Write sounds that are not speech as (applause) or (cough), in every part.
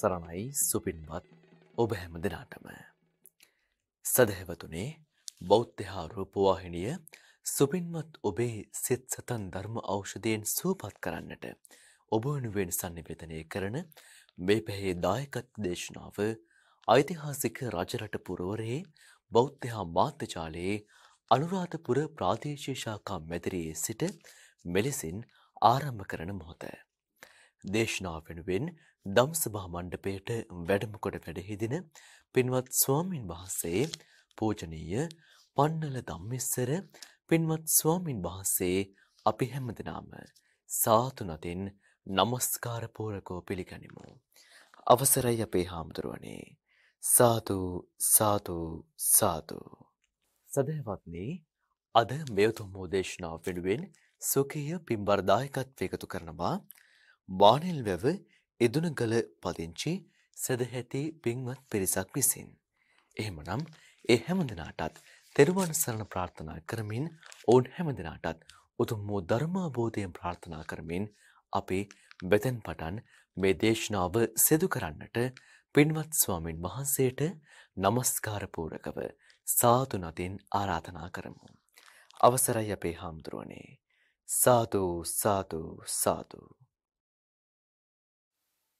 සරණයි සුපින්වත් ඔබ හැම දෙනාටම. සදහැවතුනේ බෞද්ධහා රූපවාහිනිය සුපින්වත් ඔබේ සිත් සතන් ධර්ම ඖෂධයෙන් සූපත් කරන්නට ඔබ වෙනුවෙන් සන්නිවේදනය කරන මේ පැහේ දායකත් දේශනාව ඓතිහාසික රජරට පුරවරයේ බෞද්ධහා මාත්‍යජාලයේ අනුරාධපුර ප්‍රාදේශීය ශාඛා මැදිරියේ සිට මෙලෙසින් ආරම්භ කරන මොහොත. දේශනාව වෙනුවෙන් දම්සභා මණ්ඩපයට වැඩමකොට වැඩහිදින පින්වත් ස්වාමින් වහන්සේ පූජනීය පන්නල ධම්මිස්සර පින්වත් ස්වාමින් වහන්සේ අපි හැමදෙනාම සාතු නතින් নমස්කාර පූරකව පිළිගනිමු. අවසරයි අපේ හාමුදුරුවනේ. සාදු සාදු සාදු. සදහවත්නි අද මෙයතුම් දේශනාව වෙනුවෙන් සුකීය පින්බර්දායකත්ව එකතු කරනවා වානෙල් වැව එදුනගල පදිංචි සදහැති පින්වත් පිරිසක් විසින්. එහෙමනම් ඒ හැම දෙනාටත් තෙරුවන් සරණ ප්‍රාර්ථනා කරමින් ඔවුන් හැම දෙනාටත් උතුම් වූ ධර්මාබෝධයෙන් ප්‍රාර්ථනා කරමින් අපි බෙතැන් පටන් මේ දේශනාව සිදු කරන්නට පින්වත් ස්වාමින් වහන්සේට নমස්කාරපූරකව සාදු නදින් ආරාධනා කරමු. අවසරයි අපේ හාමුදුරුවනේ. සාදු සාදු සාදු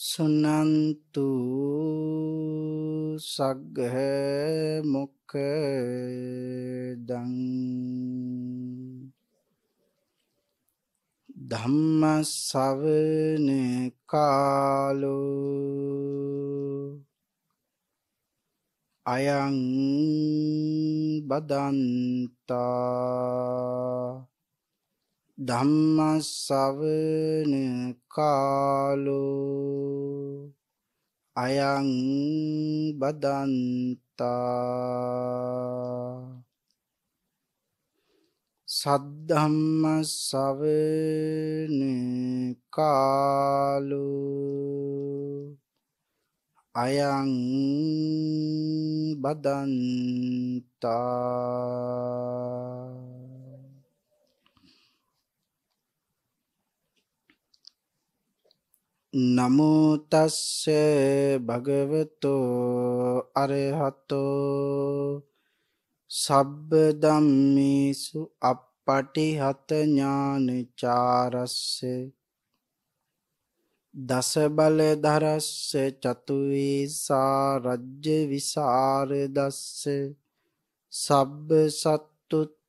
සුනන්තු සග්ගහ මොක්කදං ධම්ම ශවන කාලෝ අයං බදන්තා ධම්මස්සවන කාලෝ අයං බදන්තා සද්ධම්මස්සවන කාලෝ අයං බදන්තා නමුතස්ස භගවතෝ අරහතෝ සබ්බ ධම්මේසු අප්පටිහත ඥානචාරස්ස දස බල ධරස්ස චතුවේසා රජ්‍ය විසරදස්ස සබ්බ සත්තුත්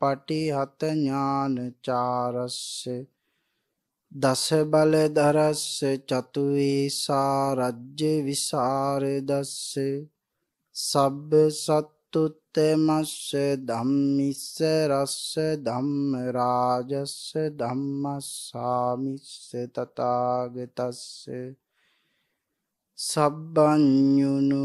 පටිහත ඥානචාරස්ස දස බල දරස්ස චතුවේසා රජ්‍ය විසරදස්ස සබ්බ සත්තුත්තමස්ස ධම්මිස්ස රස්ස ධම්ම රාජස්ස ධම්මස්සාමිස්ස තථාගතස්ස සබ්බඤුනු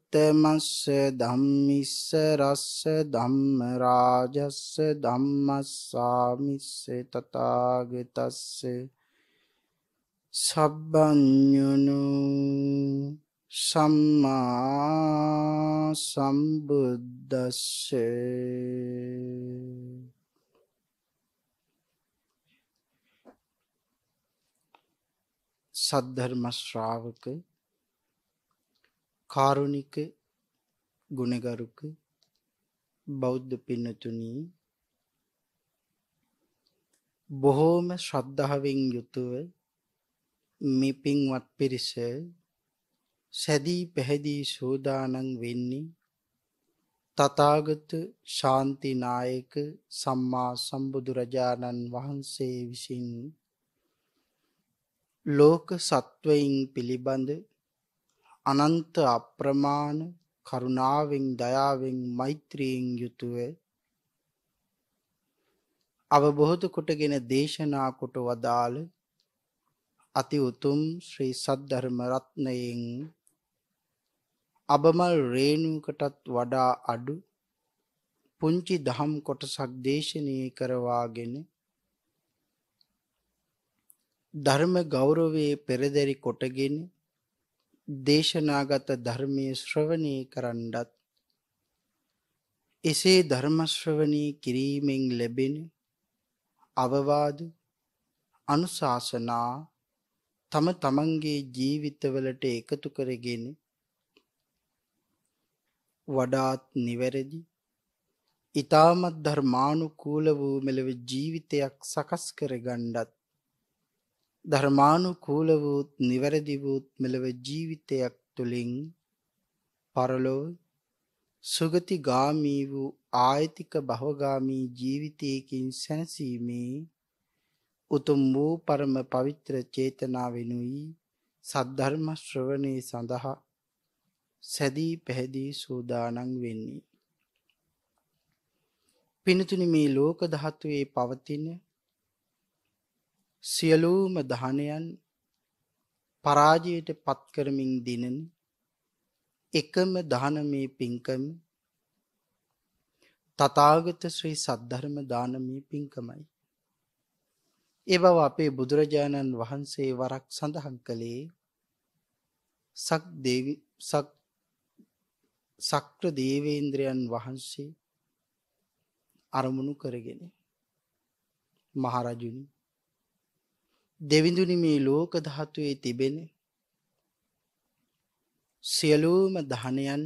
උත්තමස්ස ධම්මිස්ස රස්ස ධම්ම රාජස්ස ධම්මස්සාමිස්ස තථාගතස්ස සබ්බඤුනු සම්මා සම්බුද්දස්සේ සද්ධර්ම ශ්‍රාවක කාරුණික ගුණගරුක බෞද්ධ පින්නතුනි බොහෝම ශ්‍රද්ධාවෙන් යුතුව මේ පින්වත් පිරිස සැදී පැහැදී සෝදානන් වෙන්නේ තථාගත ශාන්තිනායක සම්මා සම්බුදුරජාණන් වහන්සේ විසින් ලෝක සත්වයින් පිළිබඳ අනන්ත අප්‍රමාණ කරුණාවෙන් දයාවෙන් මෛත්‍රියෙන් යුතුව අවබෝධ කොටගෙන දේශනා කොට වදාළ අති උතුම් ශ්‍රී සද්ධර්ම රත්නයෙන් අබමල් රේණුකටත් වඩා අඩු පුංචි දහම් කොටසක් දේශනය කරවාගෙන ධර්ම ගෞරවයේ පෙරදැරි කොටගෙන දේශනාගත ධර්මය ශ්‍රවණය කරන්නත් එසේ ධර්මශ්‍රවණී කිරීමෙන් ලැබෙන අවවාද අනුශාසනා තම තමන්ගේ ජීවිතවලට එකතු කරගෙන වඩාත් නිවැරදි ඉතාමත් ධර්මානුකූල වූ මෙලව ජීවිතයක් සකස් කර ගණ්ඩත් ධර්මානුකූල වූත් නිවැරදි වූත් මෙලව ජීවිතයක් තුළින් පරලොව සුගති ගාමී වූ ආයතික භවගාමී ජීවිතයකින් සැනසීමේ උතුම් වූ පරම පවිත්‍ර චේතනාවෙනුයි සද්ධර්ම ශ්‍රවණය සඳහා සැදී පැහැදී සූදානන් වෙන්නේ. පිනතුනි මේ ලෝක දහත්වේ පවතින සියලූම දහනයන් පරාජයට පත්කරමින් දිනන එකම දහනමේ පින්කම තතාගත ශ්‍රී සද්ධර්ම දානමී පින්කමයි. ඒ බව අපේ බුදුරජාණන් වහන්සේ වරක් සඳහන් කළේ සක් දේවි සක් සක්‍ර දේවේන්ද්‍රයන් වහන්සේ අරමුණු කරගෙන මහරජුනි දෙවිඳුනි මේ ලෝක ධාතුවේ තිබෙන සියලූම දහනයන්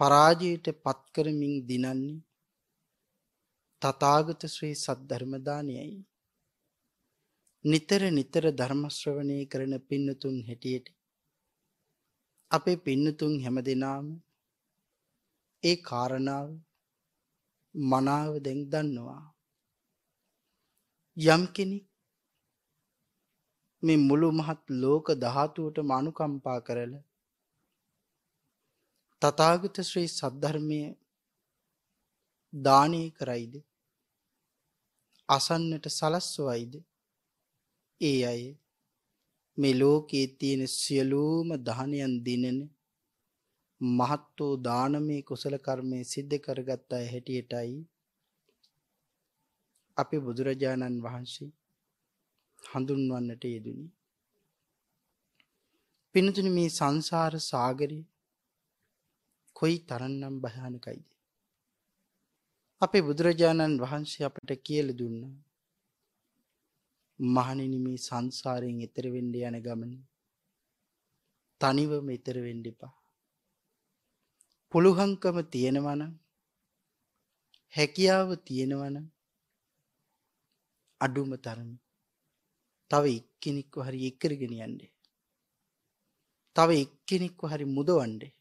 පරාජයට පත්කරමින් දිනන්නේ තතාගත ශ්‍රී සද්ධර්මදානයයි. නිතර නිතර ධර්මශ්‍රවණය කරන පින්නතුන් හැටියට අපේ පින්නතුන් හැම දෙනාම ඒ කාරණාව මනාව දැන් දන්නවා. යම් කෙනෙක් මේ මුළු මහත් ලෝක ධාතුවට මනුකම්පා කරල. තතාගත ශ්‍රී සද්ධර්මය දානය කරයිද? අසන්නට සලස්වයිද? ඒ අය මේ ලෝකයේ තියෙන සියලූම දහනයන් දිනන මහත් වූ දානමේ කුසල කර්මය සිද්ධ කරගත් අය හැටියටයි අපි බුදුරජාණන් වහන්සේ හඳුන්වන්නට යෙදුනි. පිනතුන මේ සංසාර සාගරය කොයි තරන්නම් භයානකයිද. අපේ බුදුරජාණන් වහන්සේ අපට කියල දුන්න මහනිනි මේ සංසාරයෙන් එතරවෙන්ඩ යන ගමන තනිවම එතරවෙන්ඩිපා. පුළුහංකම තියෙනවන හැකියාව තියෙනවන අඩුම තරම තව එක්කෙනෙක්ව හරි එක්කරගෙන යන්නේ. තව එක්කෙනෙක්ව හරි මුදවන්ඩේ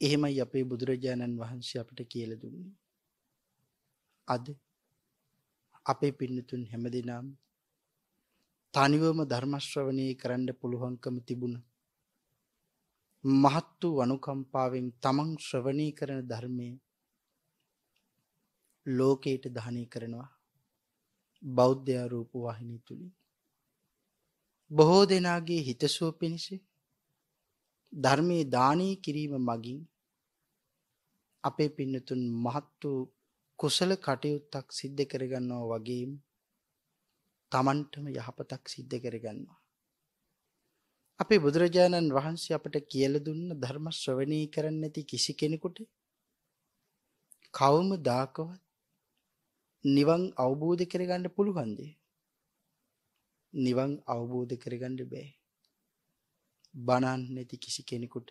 එහෙමයි අපේ බුදුරජාණන් වහන්සේ අපට කියල දුන්නේ. අද අපේ පින්නතුන් හැම දෙනම් තනිවම ධර්මශ්‍රවනය කරන්න පුළුවන්කම තිබුණ. මහත් වූ අනුකම්පාවෙන් තමන් ශ්‍රවණී කරන ධර්මය ලෝකයට දහනය කරනවා බෞද්ධයාරූප වහිනි තුළින්. බොහෝ දෙනාගේ හිතසුව පිණිස ධර්මය දානය කිරීම මගින් අපේ පින්නතුන් මහත් වූ කුසල කටයුත්තක් සිද්ධ කරගන්නවා වගේම තමන්ටම යහපතක් සිද්ධ කරගන්නවා. අපේ බුදුරජාණන් වහන්සේ අපට කියල දුන්න ධර්ම ශ්‍රවණී කරන්න ඇති කිසි කෙනෙකුට කවම දාකවත් නිවන් අවබෝධ කරගන්න පුළුවන්දේ. නිවන් අවබෝධ කරගන්න බෑ. බණන් නැති කිසි කෙනෙකුට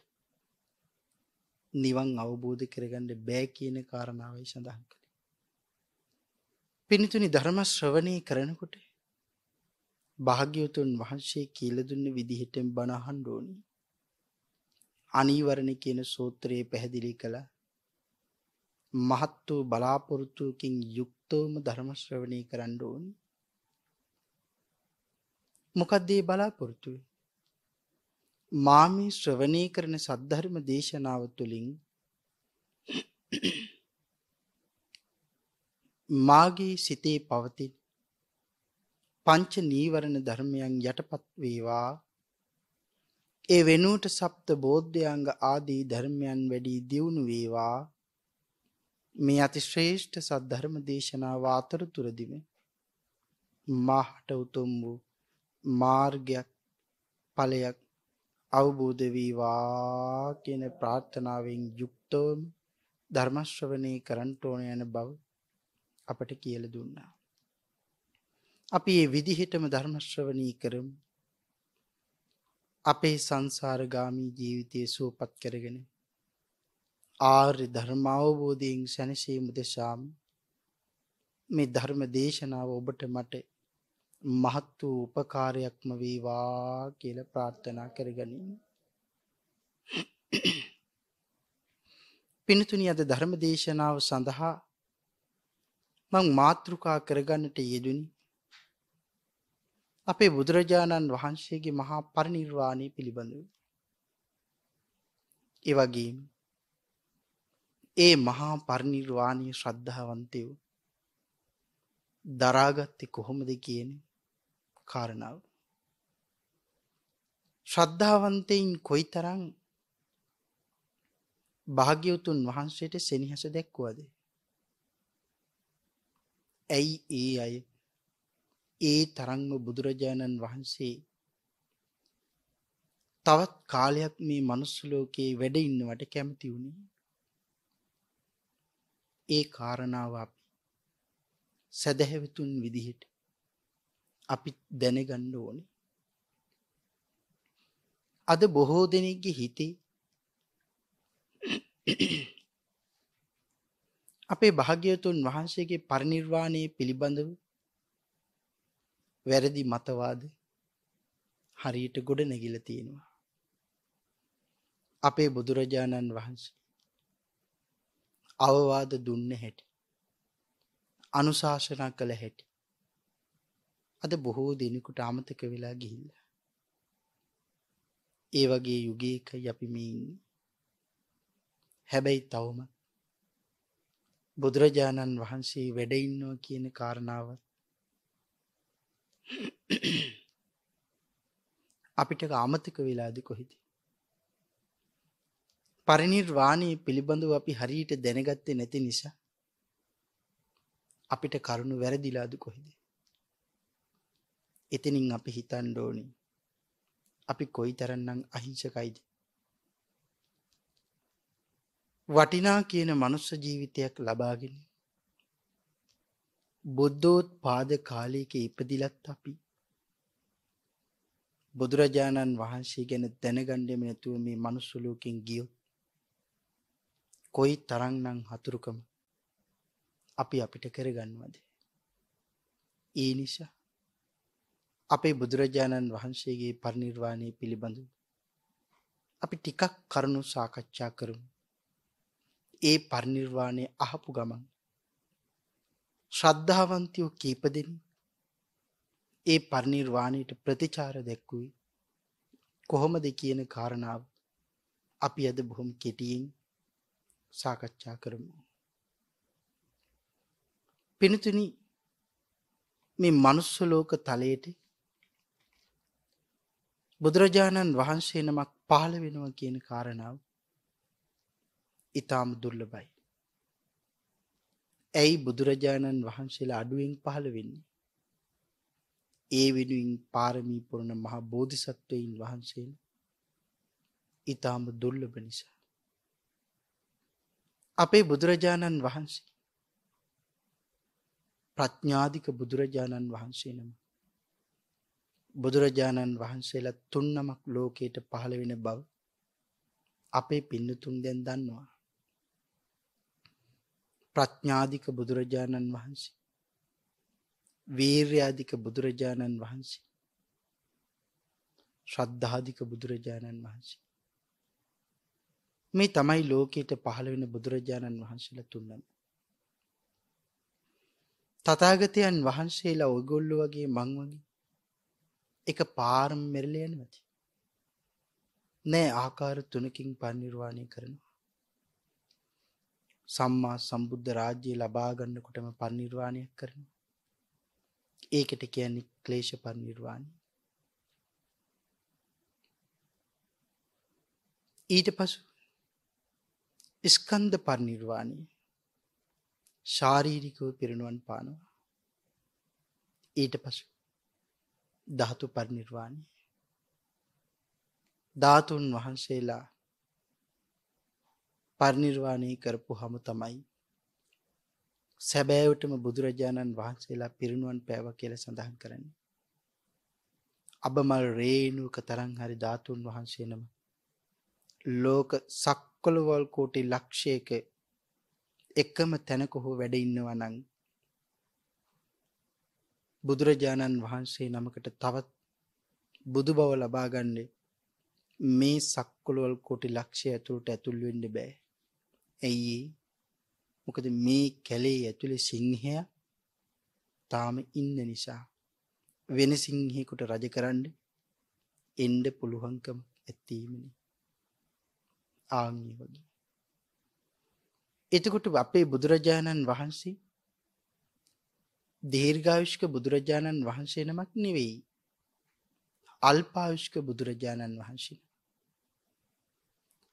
නිවන් අවබෝධ කරගන්න බෑ කියන කාරණාවයි සඳහන් කළේ. පිනිතුනි ධර්ම ශ්‍රවණය කරනකොට භාග්‍යවතුන් වහන්සේ කියල දුන්න විදිහටෙන් බණහන් ඩෝනි. අනීවරණ කියන සූත්‍රයේ පැහැදිලි කළ මහත් වූ බලාපොරොත්තුවකින් යුක්තවම ධර්මශ්‍රවණය කරන්න ඕනි. මොකක්දේ බලාපොරොත්තුව. මාමී ශ්‍රවණය කරන සද්ධර්ම දේශනාව තුළින් මාගේ සිතේ පවතින් පංච නීවරණ ධර්මයන් යටපත් වේවා ඒ වෙනුවට සප්ත බෝද්ධයංග ආදී ධර්මයන් වැඩී දියුණු වේවා මේ අති ශ්‍රේෂ්ඨ සද්ධර්ම දේශනාව අතරතුරදිම මාහට උතුම් වූ මාර්ගයක් ඵලයක් අවබෝධ වේවා කියන ප්‍රාර්ථනාවෙන් යුක්තවම ධර්ම ශ්‍රවණය කරන්ට ඕන යන බව අපට කියලා දුන්නා. අපි මේ විදිහටම ධර්ම ශ්‍රවණී කරමු. අපේ සංසාරගාමී ජීවිතය සුවපත් කරගෙන ආර්ය ධර්මාවබෝධයෙන් සැනසීම දෙසාම මේ ධර්ම දේශනාව ඔබට මට මහත් වූ උපකාරයක්ම වේවා කියලා ප්‍රාර්ථනා කරගනිමු. පිනතුනි අද ධර්ම දේශනාව සඳහා මං මාතෘකා කරගන්නට යෙදුනි අපේ බුදුරජාණන් වහන්සේගේ මහා පරිනිර්වාණය පිළිබඳව. ඒවගේම ඒ මහා පරිනිර්වාණය ශ්‍රද්ධාවන්තයෝ දරාගත්ත කොහොමද කියන කාරණාව. ශ්‍රද්ධාවන්තයින් කොයි තරං භාග්‍යවතුන් වහන්සේට සෙනහස දැක්වුවද. ඇයි ඒ අය ඒ තරංම බුදුරජාණන් වහන්සේ තවත් කාලයක් මේ මනුස්සලෝකයේ වැඩ ඉන්නවට කැමති වුණේ. ඒ කාරණාව අපි සැදැහැවතුන් විදිහට අපි දැනගන්න ඕනේ. අද බොහෝ දෙනෙක්ගේ හිතේ (clears throat) අපේ භාග්‍යවතුන් වහන්සේගේ පරිනිර්වාණය පිළිබඳව වැරදි මතවාද හරියට ගොඩ නැගිල තියෙනවා. අපේ බුදුරජාණන් වහන්සේ අවවාද දුන්න හැටි. අනුශාසනා කළ හැටි. අද බොහෝ දෙනෙකුට අමතක වෙලා ගිහිල්ල. ඒ වගේ යුගේක යපිමින් හැබැයි තවම බුදුරජාණන් වහන්සේ වැඩඉන්නවා කියන කාරණාවත් අපිට අමතක වෙලාද කොහිද. පරිනිර්වාණය පිළිබඳව අපි හරියට දැනගත්තේ නැති නිසා අපිට කරුණු වැරදිලාද කොහිද. එතනින් අපි හිතන් ඩෝනි අපි කොයි තරන්නම් අහිංසකයිද. වටිනා කියන මනුස්ස ජීවිතයක් ලබාගෙන බුද්ධෝත් පාද කාලයක ඉපදිලත් අපි බුදුරජාණන් වහන්සේ ගැන දැනගණ්ඩම නැතුව මේ මනුස්සුලෝකින් ගියොත් කොයි තරංනං හතුරුකම අපි අපිට කරගන්නවද. ඒ නිසා අපේ බුදුරජාණන් වහන්සේගේ පරිනිර්වාණය පිළිබඳු. අපි ටිකක් කරුණු සාකච්ඡා කරමු. ඒ පරිනිර්වාණය අහපු ගමන් ශ්‍රද්ධාවන්තයෝ කීපදෙන ඒ පරිනිර්වාණයට ප්‍රතිචාර දැක්වුයි කොහොමද කියන කාරණාව අපි අද බොහොම කෙටියෙන් සාකච්ඡා කරමු. පිනතුනි මේ මනුස්සලෝක තලයට බුදුරජාණන් වහන්සේ නමක් පහළ වෙනවා කියන කාරණාව ඉතාම දුර්ලබයි. ඇයි බුදුරජාණන් වහන්සේලා අඩුවෙන් පහළ වෙන්නේ. ඒ වෙනුවෙන් පාරමී පුරණ මහා බෝධිසත්වයින් වහන්සේල ඉතාම දුර්ලභ නිසා. අපේ බුදුරජාණන් වහන්සේ ප්‍රඥාධික බුදුරජාණන් වහන්සේ නම. බුදුරජාණන් වහන්සේලා තුන් නමක් ලෝකයට පහළ වෙන බව අපේ පින්නතුන් දැන් දන්නවා. ප්‍රඥාධික බුදුරජාණන් වහන්සේ. වීර්යාධික බුදුරජාණන් වහන්සේ. ශ්‍රද්ධාධික බුදුරජාණන් වහන්සේ. මේ තමයි ලෝකයට පහළ වෙන බුදුරජාණන් වහන්සේලා තුන්නම. තථාගතයන් වහන්සේලා ඔයගොල්ලෝ වගේ මං වගේ එක පාරම මෙරළ යනවති. නෑ ආකාර තුනකින් පරිනිර්වාණය කරනවා. සම්මා සම්බුද්ධ රාජ්‍යය ලබාගන්නකොටම පරිනිර්වාණයක් කරනවා. ඒකට කියන්නේ ක්ලේශ පරිනිර්වාණය. ඊට පසු ස්කන්ධ පරිනිර්වාණය ශාරීරිකව පිරිනුවන් පානවා. ඊට පසු ධාතු පරිනිර්වාණය ධාතුන් වහන්සේලා පරිනිර්වාණය කරපු හම තමයි සැබෑවටම බුදුරජාණන් වහන්සේලා පිරිනුවන් පෑව කියල සඳහන් කරන්නේ. අබමල් රේනුක තරං හරි ධාතුන් වහන්සේනම ලෝක සක්කොළවල් කෝටි ලක්ෂයක එකම තැනක හෝ වැඩ ඉන්නවා නං බුදුරජාණන් වහන්සේ නමකට තවත් බුදු බව ලබාගන්නේ මේ සක්කොළුවල් කොටි ලක්ෂය ඇතුළට ඇතුල්වෙන්න බෑ. ඇයි? මොකද මේ කැලේ ඇතුළේ සිංහය තාම ඉන්න නිසා. වෙන සිංහෙකුට රජ කරන්න එන්ඩ පුළුවන්කම ඇත්තීමනි. ආංගී වගේ. එතකොට අපේ බුදුරජාණන් වහන්සේ දීර්ඝායුෂ්ක බුදුරජාණන් වහන්සේ නමක් නෙවෙයි. අල්පායුෂ්ක බුදුරජාණන් වහන්සේ.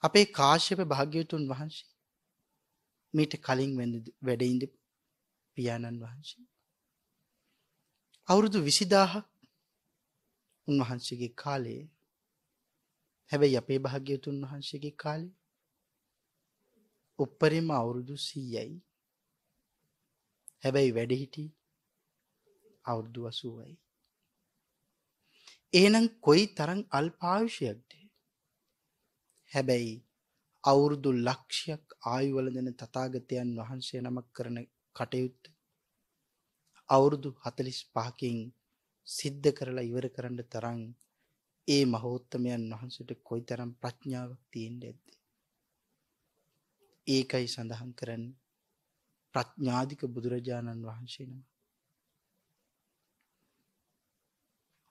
අපේ කාශ්‍යප භාග්‍යවතුන් වහන්සේ මීට කලින් වැඩඉඳ පියාණන් වහන්සේ. අවුරුදු විසිදාහක් උන්වහන්සේගේ කාලයේ හැබැයි අපේ භාග්‍යවතුන් වහන්සේගේ කාලේ උප්පරිම අවුරුදු සීයයි හැබැයි වැඩහිටි අවුරුදු වසුවයි. ඒනම් කොයි තරං අල්පාවිෂයක්ද. හැබැයි අවුරුදු ලක්ෂයක් ආයුවල දෙන තතාගතයන් වහන්සේ නමක් කරන කටයුත්ත අවුරුදු හතලිස් පහකින් සිද්ධ කරලා ඉවර කරන්න තරං ඒ මහෝත්තමයන් වහන්සට කොයි තරම් ප්‍රඥාවක් තියෙන් ඇද්ද. ඒකයි සඳහන් කරන්න ප්‍රඥාධික බුදුරජාණන් වහන්සේ නම.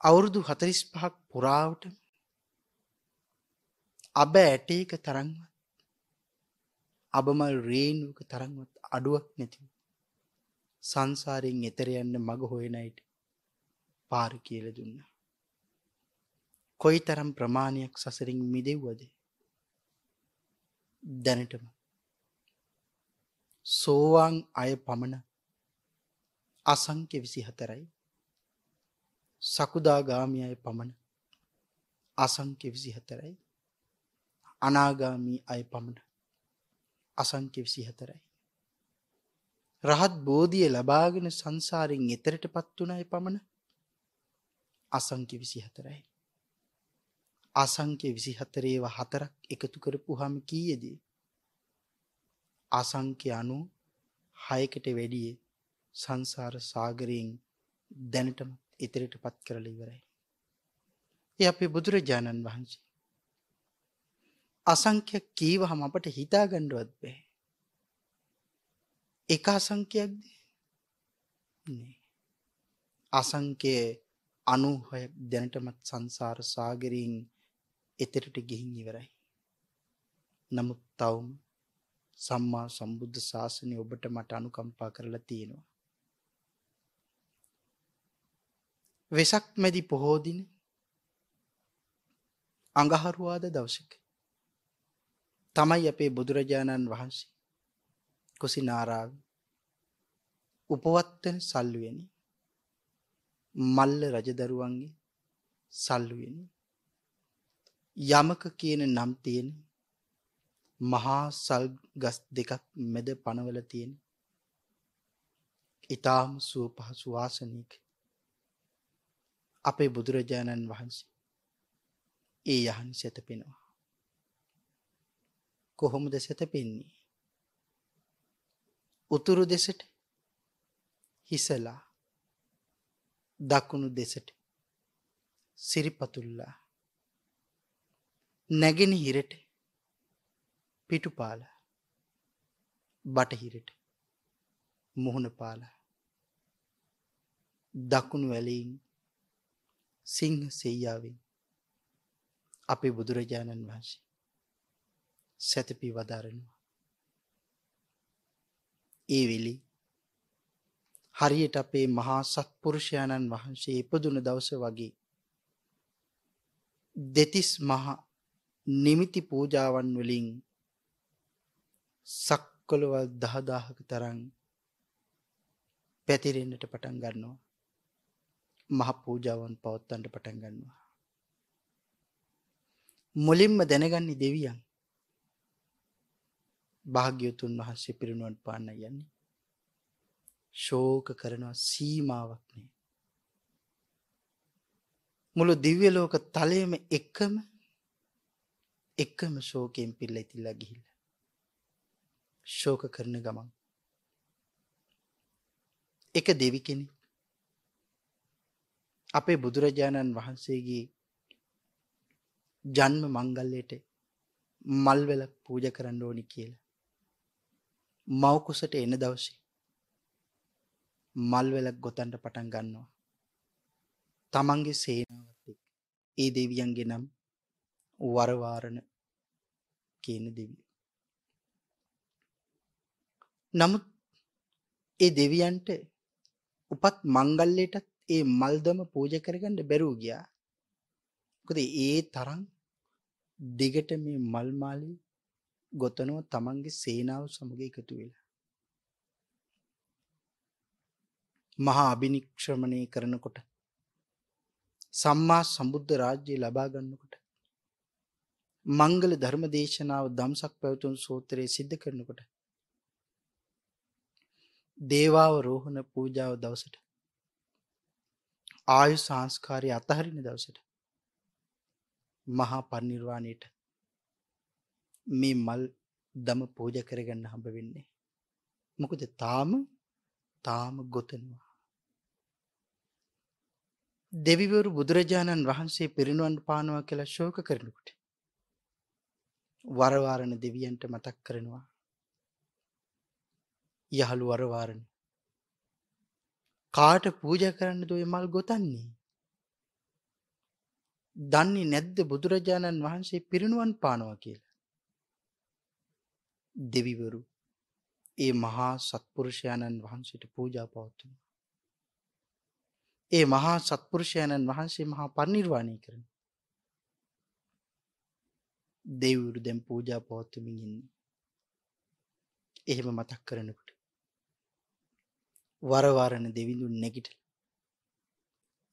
අවුරුදු හතරිස් පහක් පුරාවට අබ ඇටේක තරංවත් අබමල් රේනුවක තරංවත් අඩුවක් නැතිව සංසාරයෙන් එතර යන්න මග හොයනයිට පාර කියල දුන්න. කොයි තරම් ප්‍රමාණයක් සසරින් මිදෙව්වද? දැනටම. සෝවාන් අය පමණ අසංක්‍ය විසි හතරයි සකුදාගාමි අය පමණ අසංක්‍ය විසි හතරයි අනාගාමී අය පමණ අසංක්‍ය විසි හතරයි රහත් බෝධිය ලබාගෙන සංසාරෙන් එතරට පත් වනයි පමණ අසංක්‍ය විසි හතරයි අසංක්‍ය විසි හතරේව හතරක් එකතු කරපු හම කීයදී අසංක්‍ය අනු හයකට වැඩිය සංසාර සාගරයෙන් දැනටම ඉතිරිට පත් කරල ඉවරයි. ඒ අපේ බුදුරජාණන් වහන්සේ. අසංක්‍යයක් කීවහම අපට හිතා ගණ්ඩුවත් බෑ. එක අසංකයක්ද අසංකය අනුහය දැනටමත් සංසාර සාගරීන් එතරට ගිහින් ඉවරයි. නමුත් තවුම් සම්මා සම්බුද්ධ ශාසනය ඔබට මට අනුකම්පා කරලා තියෙනවා. වෙසක් මැදි පොහෝදින අඟහරුවාද දවසක. තමයි අපේ බුදුරජාණන් වහන්සේ කුසි නාරාව උපවත්වන සල්ලුවනි මල්ල රජදරුවන්ගේ සල්ලුවෙන. යමක කියන නම් තියෙන මහා සල් ගස් දෙකක් මෙද පනවල තියෙන ඉතාම සුව පහසු වාසනයක අපේ බුදුරජාණන් වහන්සේ ඒ යහන් සැතපෙනවා. කොහොමද සැතපෙන්නේ. උතුරු දෙසට හිසලා දකුණු දෙසට සිරිපතුල්ලා නැගෙන හිරට පිටුපාල බටහිරට මුහුණ පාල දකුණු වැලීන් සිංහ සෙයාවෙන් අපේ බුදුරජාණන් වහන්සේ සැතපී වදාරනවා. ඒ වෙලි හරියට අපේ මහා සත්පුරුෂයාණන් වහන්සේ ඉපදුන දවස වගේ දෙතිස් මහ නිමිති පූජාවන් වලින් සක්කොළවල් දහදාහක තරන් පැතිරෙන්න්නට පටන් ගන්නවා. මහ පූජාවන් පවත්තන්ට පටන් ගන්නවා. මුලින්ම දැනගන්නේ දෙවියන්. භාග්‍යතුන් වහන්සේ පිරිනුවන් පාන්න යන්නේ. ශෝක කරනවා සීමාවක්නේ මුළු දිව්‍ය ලෝක තලයම එකම එකම ශෝකයෙන් පිල්ල ඉතිල්ලා ගිහිල්ල ශෝක කරන ගමන් එක දෙවි කෙනෙක් අපේ බුදුරජාණන් වහන්සේගේ ජන්ම මංගල්ලයට මල්වෙල පූජ කරන්න ඕනි කියලා. මවකුසට එන දවසේ මල්වෙලක් ගොතන්ට පටන් ගන්නවා. තමන්ගේ සේනාවත් ඒ දෙවියන්ගේ නම් වරවාරණ කියන දෙවිය. නමුත් ඒ දෙවියන්ට උපත් මංගල්ලයටත් ඒ මල්දම පූජ කරගන්න බැරූ ගියා. කොද ඒ තරම් දිගට මේ මල්මාලි ගොතනව තමන්ගේ සේනාව සමග එකතු වෙලා. මහා අභිනික්ෂ්‍රමණය කරනකොට සම්මා සම්බුද්ධ රාජ්‍යය ලබාගන්නකොට මංගල ධර්ම දේශනාව දම්සක් පැවතුන් සූත්‍රයේ සිද්ධ කරනකොට දේවාව රෝහණ පූජාව දවසට ආයු සංස්කාරය අතහරින දවසට මහා පරිනිර්වාණයට මේ මල් දම පූජ කරගන්න හම්බ වෙන්නේ. මොකද තාම තාම ගොතනවා. දෙවිවරු බුදුරජාණන් වහන්සේ පිරිනුවන් පානවා කියලා ශෝක කරනකොට. වරවාරණ දෙවියන්ට මතක් කරනවා. යහළු වරවාරණ. කාට පූජ කරන්න දුව මල් ගොතන්නේ. දන්නේ නැද්ද බුදුරජාණන් වහන්සේ පිරිනුවන් පානවා කියලා. දෙවිවරු ඒ මහා සත්පුරුෂයණන් වහන්සේට පූජා පවත්තුම. ඒ මහා සත්පුරුෂයණන් වහන්සේ මහා පනිර්වාණය කරන. දෙවුරු දැම් පූජා පවත්තුමින් ඉන්නේ. එහෙම මතක් කරනකට. වරවාරණ දෙවිඳුන් නැගිට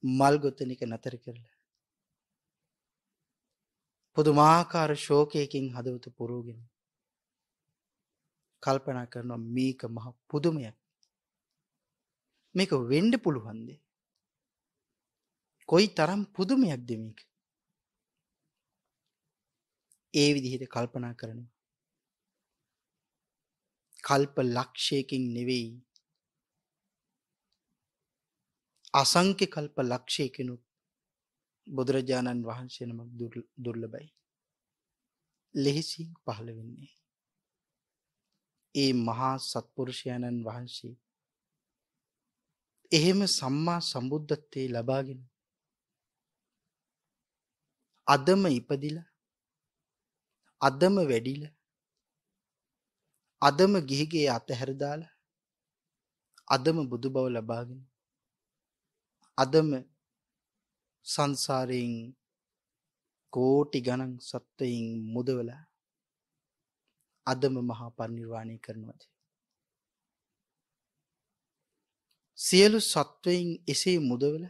මල් ගොත්තනික නතර කරලා. පුදුමාකාර ශෝකයකින් හදවත පුරෝගෙන කල්පනා කරනවා මේක මහ පුදුමයක් මේක වෙන්ඩ පුළුවන්දේ කොයි තරම් පුදුමයක් දෙමක ඒ විදිහට කල්පනා කරනවා කල්ප ලක්ෂයකින් නෙවෙයි අසංක්‍ය කල්ප ලක්ෂයකනුත් බුදුරජාණන් වහන්සේ නමක් දුර්ලබයි. ලෙහිසින් පහළ වෙන්නේ. ඒ මහා සත්පුරුෂයණන් වහන්සේ. එහෙම සම්මා සම්බුද්ධත්තේ ලබාගෙන. අදම ඉපදිල අදම වැඩිල අදම ගිහිගේ අතහැරදාල අදම බුදු බව ලබාගෙන අදම සංසාරයෙන් කෝටි ගණන් සත්වයින් මුදවල අදම මහා පරිනිර්වාණය කරනවද. සියලු සත්වයින් එසේ මුදවල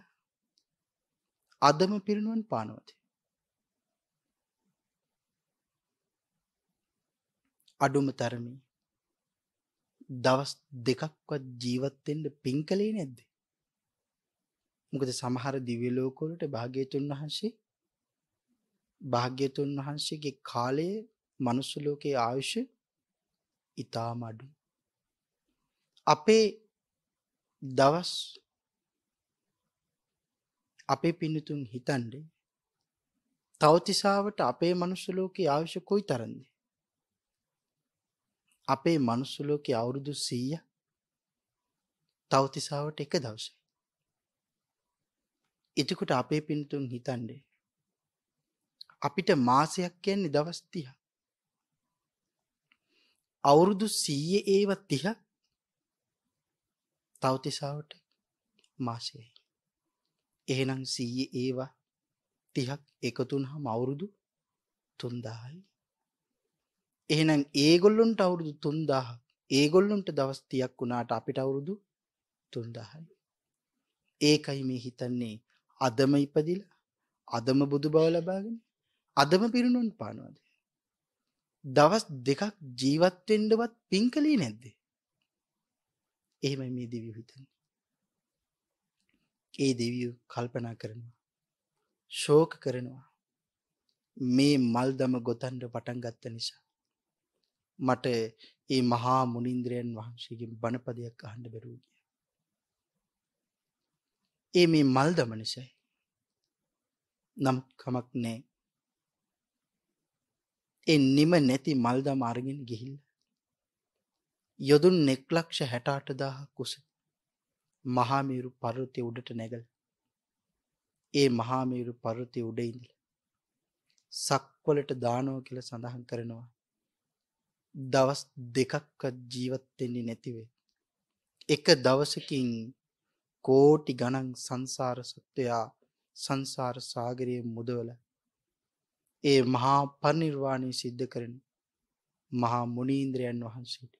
අදම පිරිනුවන් පානවද. අඩුම තරමි දවස් දෙකක්වත් ජීවත්තෙන්ට පින් කළේ නැද්ද. මොකද සමහර දිවලෝකොලට භාග්‍යතුන් වහන්සේ භාග්‍යතුන් වහන්සේගේ කාලයේ මනුස්සලෝකයේ ආයුෂ ඉතාම අඩු. අපේ දවස් අපේ පිණිතුන් හිතන්ඩේ තවතිසාාවට අපේ මනුස්සලෝක ආවිශ කොයි තරන්ද. අපේ මනුස්සලෝක අවුරුදු සීය තවතිසාාවට එක දවස. එතකොට අපේ පිණිතුන් හිතන්ඩේ. අපිට මාසයක් කියන්නේ දවස්තිහ. අවුරුදු සීය ඒවත් තිහ තවතිසාාවට මාසයයි. එහෙනම් සීය ඒවා තිහක් එකතුන් හම අවුරුදු තුන්දාහයි. එහෙනම් ඒගොල්ලොන්ට අවුරුදු තුන්දාහ ඒගොල්ලොන්ට දවස්තියක් වුණාට අපිට අවුරුදු තුන්දාහයි. ඒකයි මේ හිතන්නේ අදම ඉපදිල අදම බුදු බව ලබාගෙන අදම පිරුණුන් පානවාද. දවස් දෙකක් ජීවත්තෙන්ඩවත් පින් කළේ නැද්ද. එහෙම මේ දෙවිය හිතන්නේ. ඒ දෙවියෝ කල්පනා කරනවා. ශෝක කරනවා. මේ මල්දම ගොතන්ඩ පටන් ගත්ත නිසා. මට ඒ මහා මුනින්ද්‍රයන් වහන්සේගේ බණපදයක් අහන්ඩ බැරූගිය. ඒ මේ මල් දම නිසයි. නම් කමක් නෑ. එ නිම නැති මල්දම අරගෙන ගිහිල්ල. යොදුන් නෙක්ලක්ෂ හැටාටදාහ කුස මහාමීරු පර්වතය උඩට නැගල්. ඒ මහාමීරු පර්වතය උඩයිඉඳල. සක්වලට දානෝ කියල සඳහන් කරනවා. දවස් දෙකක්වත් ජීවත්වෙන්නේ නැතිවේ. එක දවසකින් කෝටි ගණන් සංසාර සත්වයා සංසාර සාගරය මුදවල ඒ මහා පනිර්වාණය සිද්ධ කරන මහා මුනීන්ද්‍රයන් වහන්සේට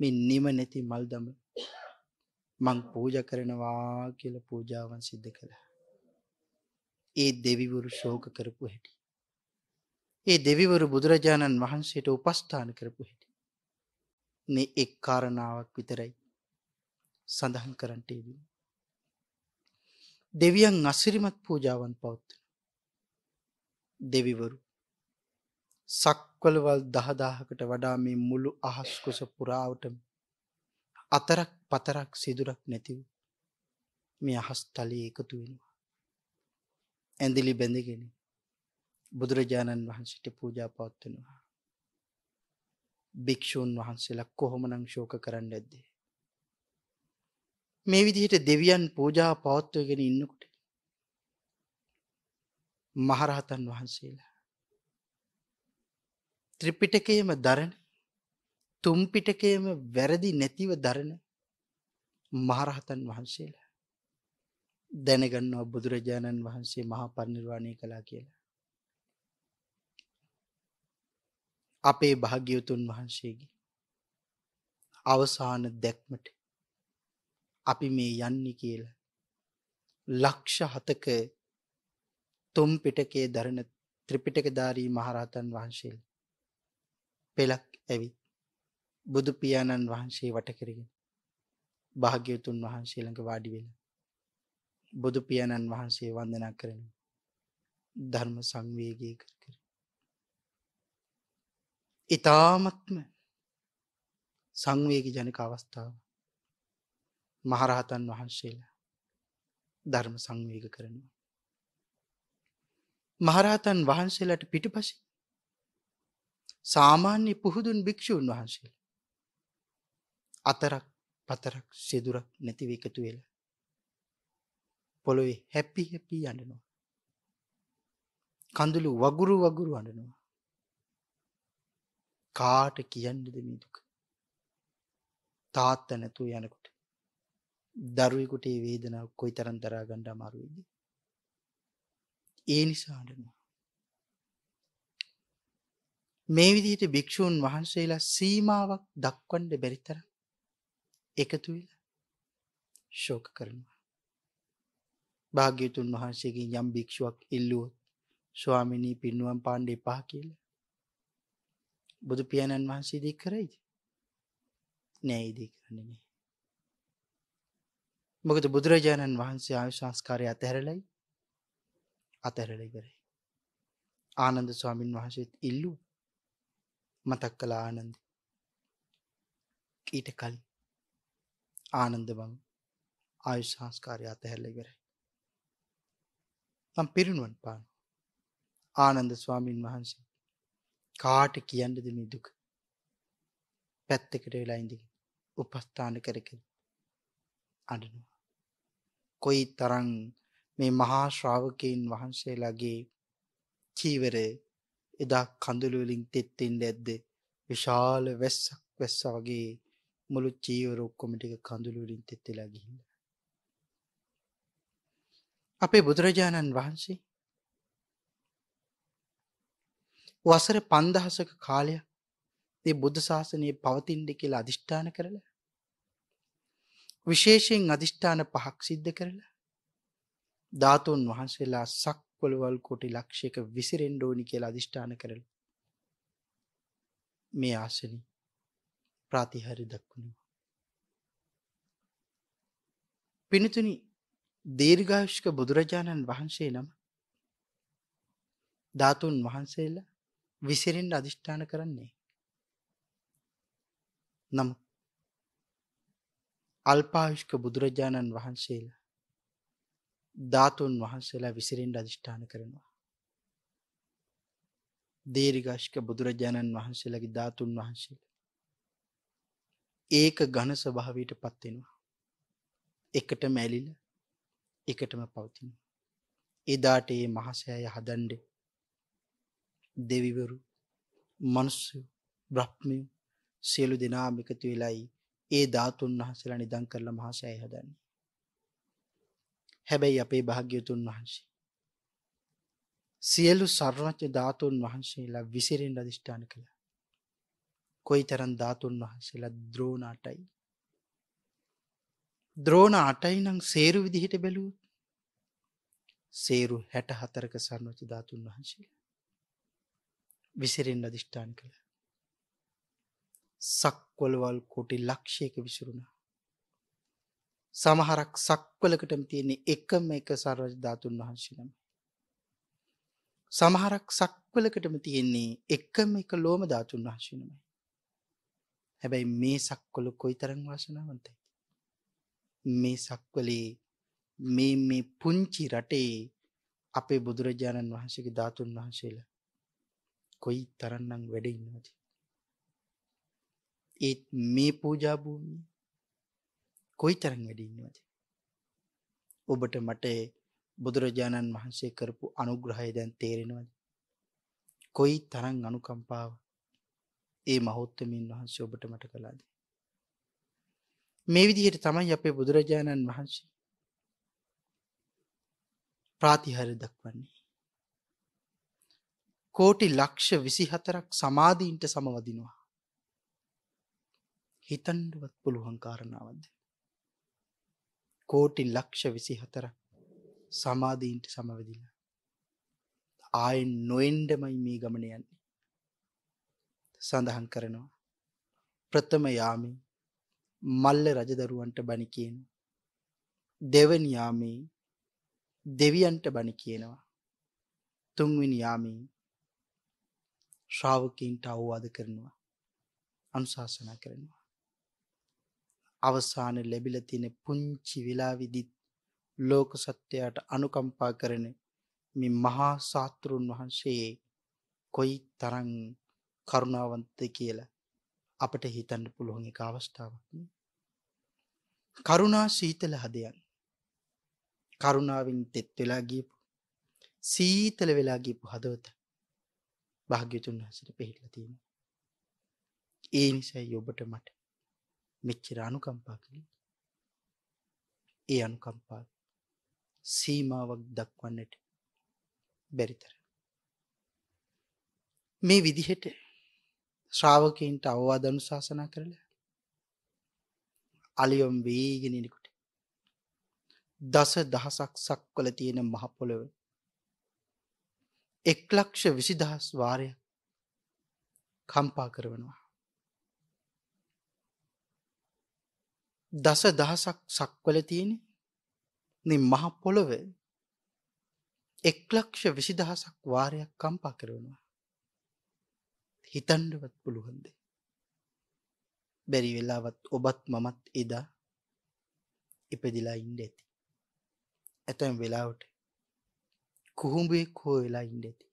මේ නිම නැති මල්දම මං පූජ කරනවා කියල පූජාවන් සිද්ධ කළ. ඒ දෙවිවරු ශෝක කරපු හැටි. ඒ දෙවිවරු බුදුරජාණන් වහන්සේට උපස්ථාන කරපු හැටි. මේ එක් කාරණාවක් විතරයි සඳහන් කරන්ටේදී. දෙවියන් අසිරිමත් පූජාවන් පවත්වන. දෙවිවරු සක්වලවල් දහදාහකට වඩා මේ මුළු අහස්කුස පුරාවටම අතරක් පතරක් සිදුරක් නැතිව මේ අහස් තලී එකතු වෙනවා. ඇඳිලි බැඳගෙන බුදුරජාණන් වහන්සිට පූජා පවත්වනවා. භික්‍ෂූන් වහන්සේලා කොහොමනං ශෝක කරන්න ඇද්දේ. මේ විදිහට දෙවියන් පූජා පවත්වගෙන ඉන්නකොට මහරහතන් වහන්සේලා ත්‍රිපිටකයම දරණ තුම්පිටකයම වැරදි නැතිව දරණ මහරහතන් වහන්සේලා දැනගන්නවා බුදුරජාණන් වහන්සේ මහා පරිනිර්වාණය කලා කියලා. අපේ භාග්‍යවතුන් වහන්සේගේ අවසාන දැක්මට අපි මේ යන්නේ කියලා ලක්ෂ හතක තුම් පිටකේ දරණ ත්‍රිපිටකධාරී මහරහතන් වහන්සේල් පෙළක් ඇවිත් බුදු පියාණන් වහන්සේ වට කරගෙන භාග්‍යවතුන් වහන්සේ ළඟ වාඩි වෙලා බුදු පියාණන් වහන්සේ වන්දනා කරන ධර්ම සංවේගය කර කර. ඉතාමත්ම සංවේග ජනක අවස්ථාව මහරහතන් වහන්සේලා ධර්ම සංවේග කරනවා. මහරහතන් වහන්සේලාට පිටුපසි සාමාන්‍ය පුහුදුන් භික්‍ෂූන් වහන්සේ. අතරක් පතරක් සිදුරක් නැතිව එකතු වෙලා. පොළොවේ හැපි හැපි අඩනවා. කඳුළු වගුරු වගුරු අඩනවා. කාට කියන්නද මේ දුක. තාත්ත නැතු යනකොට. දරුවෙකුට ඒ වේදනාව කොයි තරන් තරා ගණ්ඩ අමාරුවේද. ඒ නිසා අඩනවා. මේ විදිහට භික්‍ෂූන් වහන්සේලා සීමාවක් දක්වන්ඩ බැරිතර එකතු වෙලා ශෝක කරනවා. භාග්‍යතුන් වහන්සේගේ යම් භික්ෂුවක් ඉල්ලුවොත් ස්වාමිනී පින්නුවම් පාණ්ඩ එපා කියල බුදු පියාණන් වහන්සේ දී කරයිද? නෑයිදී කරන්නේ මොකද බුදුරජාණන් වහන්සේ ආයු සංස්කාරය අතහැරලයි. අතහැරලයි කරේ ආනන්ද ස්වාමීන් වහන්සේත් ඉල්ලු මතක් කළ ආනන්ද. ඊට කලින් ආනන්ද බං ආයු සංස්කාරය අතහැරල ඉවරයි. මං පිරිනුවන් පාන ආනන්ද ස්වාමීන් වහන්සේ කාට කියන්නද මේ දුක? පැත්තකට වෙලා ඉඳි උපස්ථාන කරකද අඩනවා කොයි තරං මේ මහා ශ්‍රාවකයින් වහන්සේලාගේ චීවර එදා කඳුළුවලින් තෙත්තෙන්ට ඇද්ද? විශාල වැස්සක් වැස්ස වගේ මුළු චීවර ඔක්කොමටික කඳුළුවලින් තෙත්තෙලා ගිහින්න. අපේ බුදුරජාණන් වහන්සේ වසර පන්දහසක කාලයක් ඒ බුද්ධ ශාසනය පවතින්ඩ කියලා අධිෂ්ඨාන කරලා විශේෂයෙන් අධිෂ්ඨාන පහක් සිද්ධ කරලා ධාතුන් වහන්සේලා සක්වලවල් කොටි ලක්ෂයක විසිරෙන්ඩෝනි කියලා අධිෂ්ඨාන කරල මේ ආසනි ප්‍රාතිහරි දක්වනවා. පිනතුනි දීර්ඝායුෂ්ක බුදුරජාණන් වහන්සේ නම ධාතුන් වහන්සේලා විසිරෙන්ට අධිෂ්ඨාන කරන්නේ. නම් අල්පායුෂ්ක බුදුරජාණන් වහන්සේලා ධාතුන් වහන්සේලා විසිරෙන්ට අධිෂ්ඨාන කරනවා. දේරිගශ්ක බුදුරජාණන් වහන්සේලගේ ධාතුන් වහන්සේල. ඒක ගණ ස්වභාවීට පත්වෙනවා. එකට මැලිල එකටම පවතින. එදාට ඒ මහසෑය හදන්ඩ දෙවිවරු මනුස්සු බ්‍රහ්මය සියලු දෙනාම එකතු වෙලයි ඒ ධාතුන් වහසලා නිදං කරල මහසෑය හදන්නේ. හැබැයි අපේ භාග්‍යතුන් වහන්සේ. සියලු සර්වඥ ධාතුන් වහන්සේලා විසිරෙන් අධිෂ්ඨාන කළ. කොයි තරන් ධාතුන් වහන්සේලා ද්‍රෝණාටයි. ද්‍රෝණ අටයි නං සේරු විදිහට බැලූ සේරු හැට හතරක සර්ණච ධාතුන් වහන්සේ. විසිරෙන් අධිෂ්ඨාන කළ. සක්වලවල් කොටි ලක්ෂයක විසිරුණා. සමහරක් සක්වලකටම තියෙන්නේ එකම එක සරජ ධාතුන් වහන්සේනම. සමහරක් සක්වලකටම තියෙන්නේ එකම එක ලෝම ධාතුන් වහන්සේනමයි. හැබැයි මේ සක්කොල කොයි තරං වාසනාවන්තයි. මේ සක්වලේ මේ මේ පුංචි රටේ අපේ බුදුරජාණන් වහන්සේගේ ධාතුන් වහන්සේලා කොයි තරන්නම් වැඩ ඉන්නවද. ඒත් මේ පූජාභූමී කොයි තරන් වැඩින්නවද. ඔබට මට බුදුරජාණන් වහන්සේ කරපු අනුග්‍රහය දැන් තේරෙනවද. කොයි තරං අනුකම්පාව ඒ මහොත්තමින් වහන්සේ ඔබට මට කලාද. මේ විදිහට තමයි අපේ බුදුරජාණන් වහන්සේ ප්‍රාතිහර දක්වන්නේ. කෝටි ලක්ෂ විසි හතරක් සමාධීන්ට සමවදිනවා. හිතන්ඩුවත් පුළුවන් කාරණාවද. කෝටි ලක්ෂ විසි හතර සමාධීන්ට සමවදිල. ආයෙන් නොෙන්ඩමයි මේ ගමන යන්නේ. සඳහන් කරනවා. ප්‍රථම යාමේ මල්ල රජදරුවන්ට බණි කියන. දෙවනි යාමේ දෙවියන්ට බණි කියනවා. තුන්වෙනි යාමේ ශ්‍රාවකීන්ට අවවාද කරනවා. අනුශාසනා කරනවා. අවසාන ලැබිල තියෙන පුංචි වෙලාවිදිත් ලෝක සත්‍යයට අනුකම්පා කරන මේ මහා සාතෘන් වහන්සේ කොයි තරං කරුණාවන්ත කියලා අපට හිතන්න පුළුවන් එක අවස්ථාවක්. කරුණා සීතල හදයන් කරුණාවෙන් තෙත් වෙලා ගියපු සීතල වෙලා ගියපු හදවත භාග්‍යතුන් වහසට පිහිටල තියෙන. ඒ නිසයි ඔබට මට මෙච්චර අනුකම්පා කළේ ඒ අනුකම්පා සීමාවක් දක්වන්නට බැරිතර මේ විදිහට ශ්‍රාවකයින්ට අවවාද අනුශාසනා කරලා අලියොම් වේගෙනනිකුට දස දහසක් සක්වල තියෙන මහපොළොව එක් ලක්ෂ විසිදහස් වාරය කම්පා කරවනවා. දස දහසක් සක්වල තියෙන මහ පොළොව එක් ලක්ෂ විසිදහසක් වාරයක් කම්පා කරවනවා. හිතන්ඩවත් පුළුවන්ද. බැරි වෙලාවත් ඔබත් මමත් එදා ඉපදිලා ඉන්ඩ ඇති. ඇතැම් වෙලාවට කුහුඹුවෙක් හෝ වෙලා ඉන්ඩ ඇති.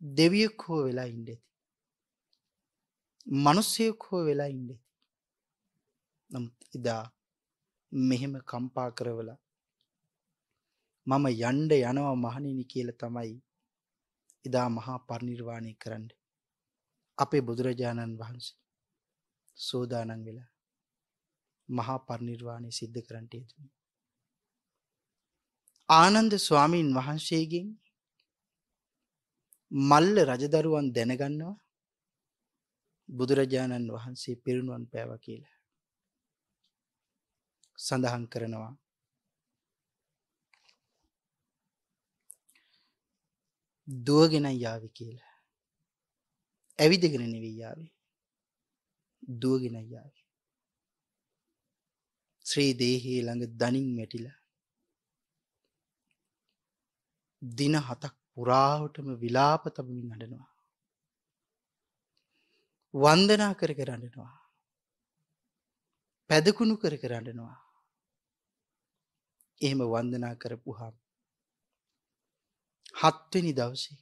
දෙවියෙක් හෝ වෙලා ඉන්ඩ ඇති. මනුස්සයෙක් හෝ වෙලා ඉන්ඩ ඇති. නමුත් එදා මෙහෙම කම්පා කරවලා මම යන්ඩ යනවා මහනිනි කියල තමයි එදා මහා පරිනිර්වාණය කරන්න. අපේ බුදුරජාණන් වහන්සේ සෝදානන් වෙලා මහා පරිනිර්වාණය සිද්ධ කරන්නට යෙතුනි. ආනන්ද ස්වාමීන් වහන්සේගෙන් මල්ල රජදරුවන් දැනගන්නවා බුදුරජාණන් වහන්සේ පිරිනුවන් පෑව කියලා. සඳහන් කරනවා දුවගෙන යාවි කියලා. ඇවිදගෙන නෙවී යාවේ. දුවගෙන යාවේ. ශ්‍රී දේහයේ ළඟ දනින් වැටිලා දින හතක් පුරාවටම විලාප තබමින් අඩනවා. වන්දනා කර කරන්නනවා. පැදකුණු කර කරන්නනවා. එහෙම වන්දනා කරපුහම්. හත්වෙනි දවසේ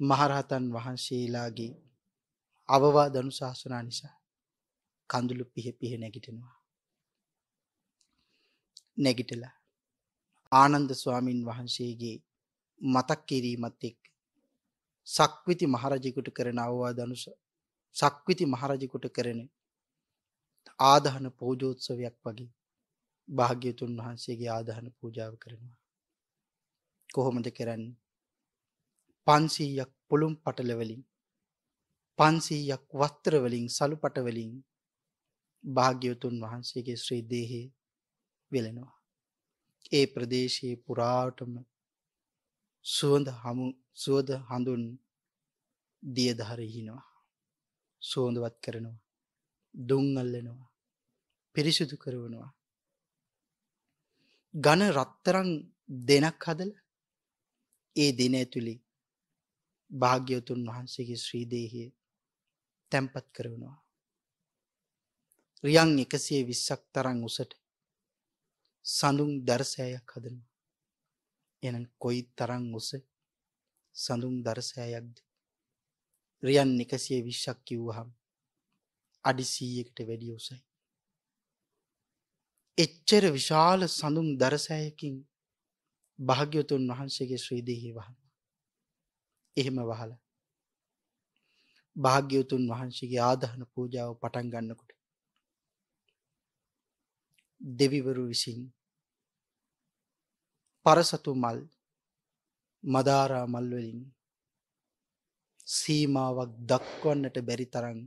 මහරහතන් වහන්සේලාගේ අවවා දනු ශාසනා නිසා කඳුළු පිහ පිහ නැගිටෙනවා. නැගිටලා ආනන්ද ස්වාමීන් වහන්සේගේ මතක් කිරීමත් එක් සක්විති මහරජෙකුට කරන අවවා දනුස සක්විති මහරජෙකුට කරන ආදහන පූජෝත්සවයක් වගේ භාග්‍යතුන් වහන්සේගේ ආදහන පූජාව කරනවා. කොහොමද කරන්න පන්සීයක් පුළුම් පටලවලින් පන්සීයක් වස්ත්‍රවලින් සලු පටවලින් භාග්‍යවතුන් වහන්සේගේ ශ්‍රී දේහය වෙලෙනවා. ඒ ප්‍රදේශයේ පුරාටම සුවඳ හමු සුවද හඳුන් දියදහරහිනවා. සුවඳවත් කරනවා. දුං අල්ලනවා. පිරිසිදු කරවනවා. ගන රත්තරං දෙනක් හදල ඒ දෙන ඇතුළි භාග්‍යවතුන් වහන්සේගේ ශ්‍රීදේහය තැම්පත් කරවනවා. රියන් එකසේ විස්සක් තරං උසට සඳුන් දරසෑයක් හදනවා. එන කොයි තරං උස සඳුන් දරසෑයක්ද. රියන් එකසිය විශ්ෂක් කිව්වහම් අඩිසීයකට වැඩිය උසයි. එච්චර විශාල සඳුම් දරසෑයකින් භාග්‍යවතුන් වහන්සේගේ ශ්‍රීදෙහි වහන. එහෙම වහල. භාග්‍යවතුන් වහන්සේගේ ආදහන පූජාව පටන් ගන්නකොට. දෙවිවරු විසින් පරසතු මල් මදාරා මල්වලින් සීමාවක් දක්වන්නට බැරි තරන්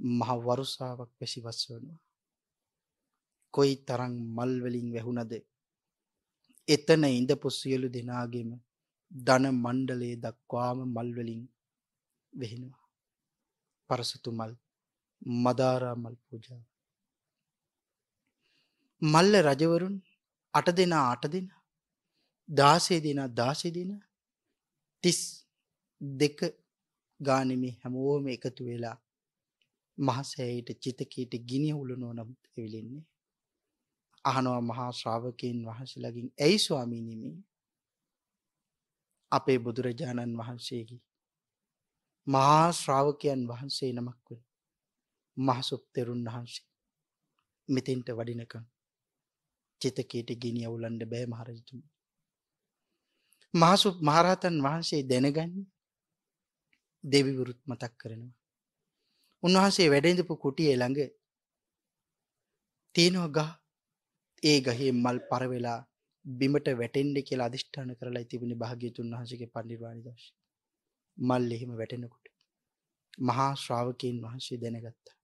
මහ වරුසාවක් පැසිවස් වනවා. කොයි තරං මල්වලින් වැැහුණද එතන ඉඳපු සියලු දෙනාගේම ධන මණ්ඩලේ දක්වාම මල්වලින් වෙහෙනවා. පරසතු මල් මදාරා මල් පූජාව. මල්ල රජවරුන් අට දෙනා අට දෙන දාසේ දෙන දාසි දෙන තිස් දෙක ගානෙමි හැමෝම එකතු වෙලා මහසෑයට චිතකීට ගිනි උලනෝ නම් එවිලෙන්නේ. අහනවා මහා ශ්‍රාවකයෙන් වහන්සේලගින් ඇයි ස්වාමීනිමි අපේ බුදුරජාණන් වහන්සේගේ. මහා ශ්‍රාවකයන් වහන්සේ නමක් වන මහසුප්තෙරුන් වහන්සේ මෙතෙන්ට වඩිනකම් චිතකේට ගිනි අවුලන්ඩ බෑ මහරජතුම. මහසු මහරහතන් වහන්සේ දැනගන්න දෙවිවුරුත් මතක් කරනවා. උන්වහන්සේ වැඩඳපු කුටිය ළඟ තියෙනවා ගහ ඒ ගහේ මල් පරවෙලා බිමට වැටෙන්ඩ කියලා අධිෂ්ඨාන කරලා තිබුණ භාග්‍යතුන් වහසගේ පණ්ඩිර්වාණි දශ මල් එහෙම වැටෙනකොට මහා ශ්‍රාවකයෙන් වහන්සේ දැනගත්තා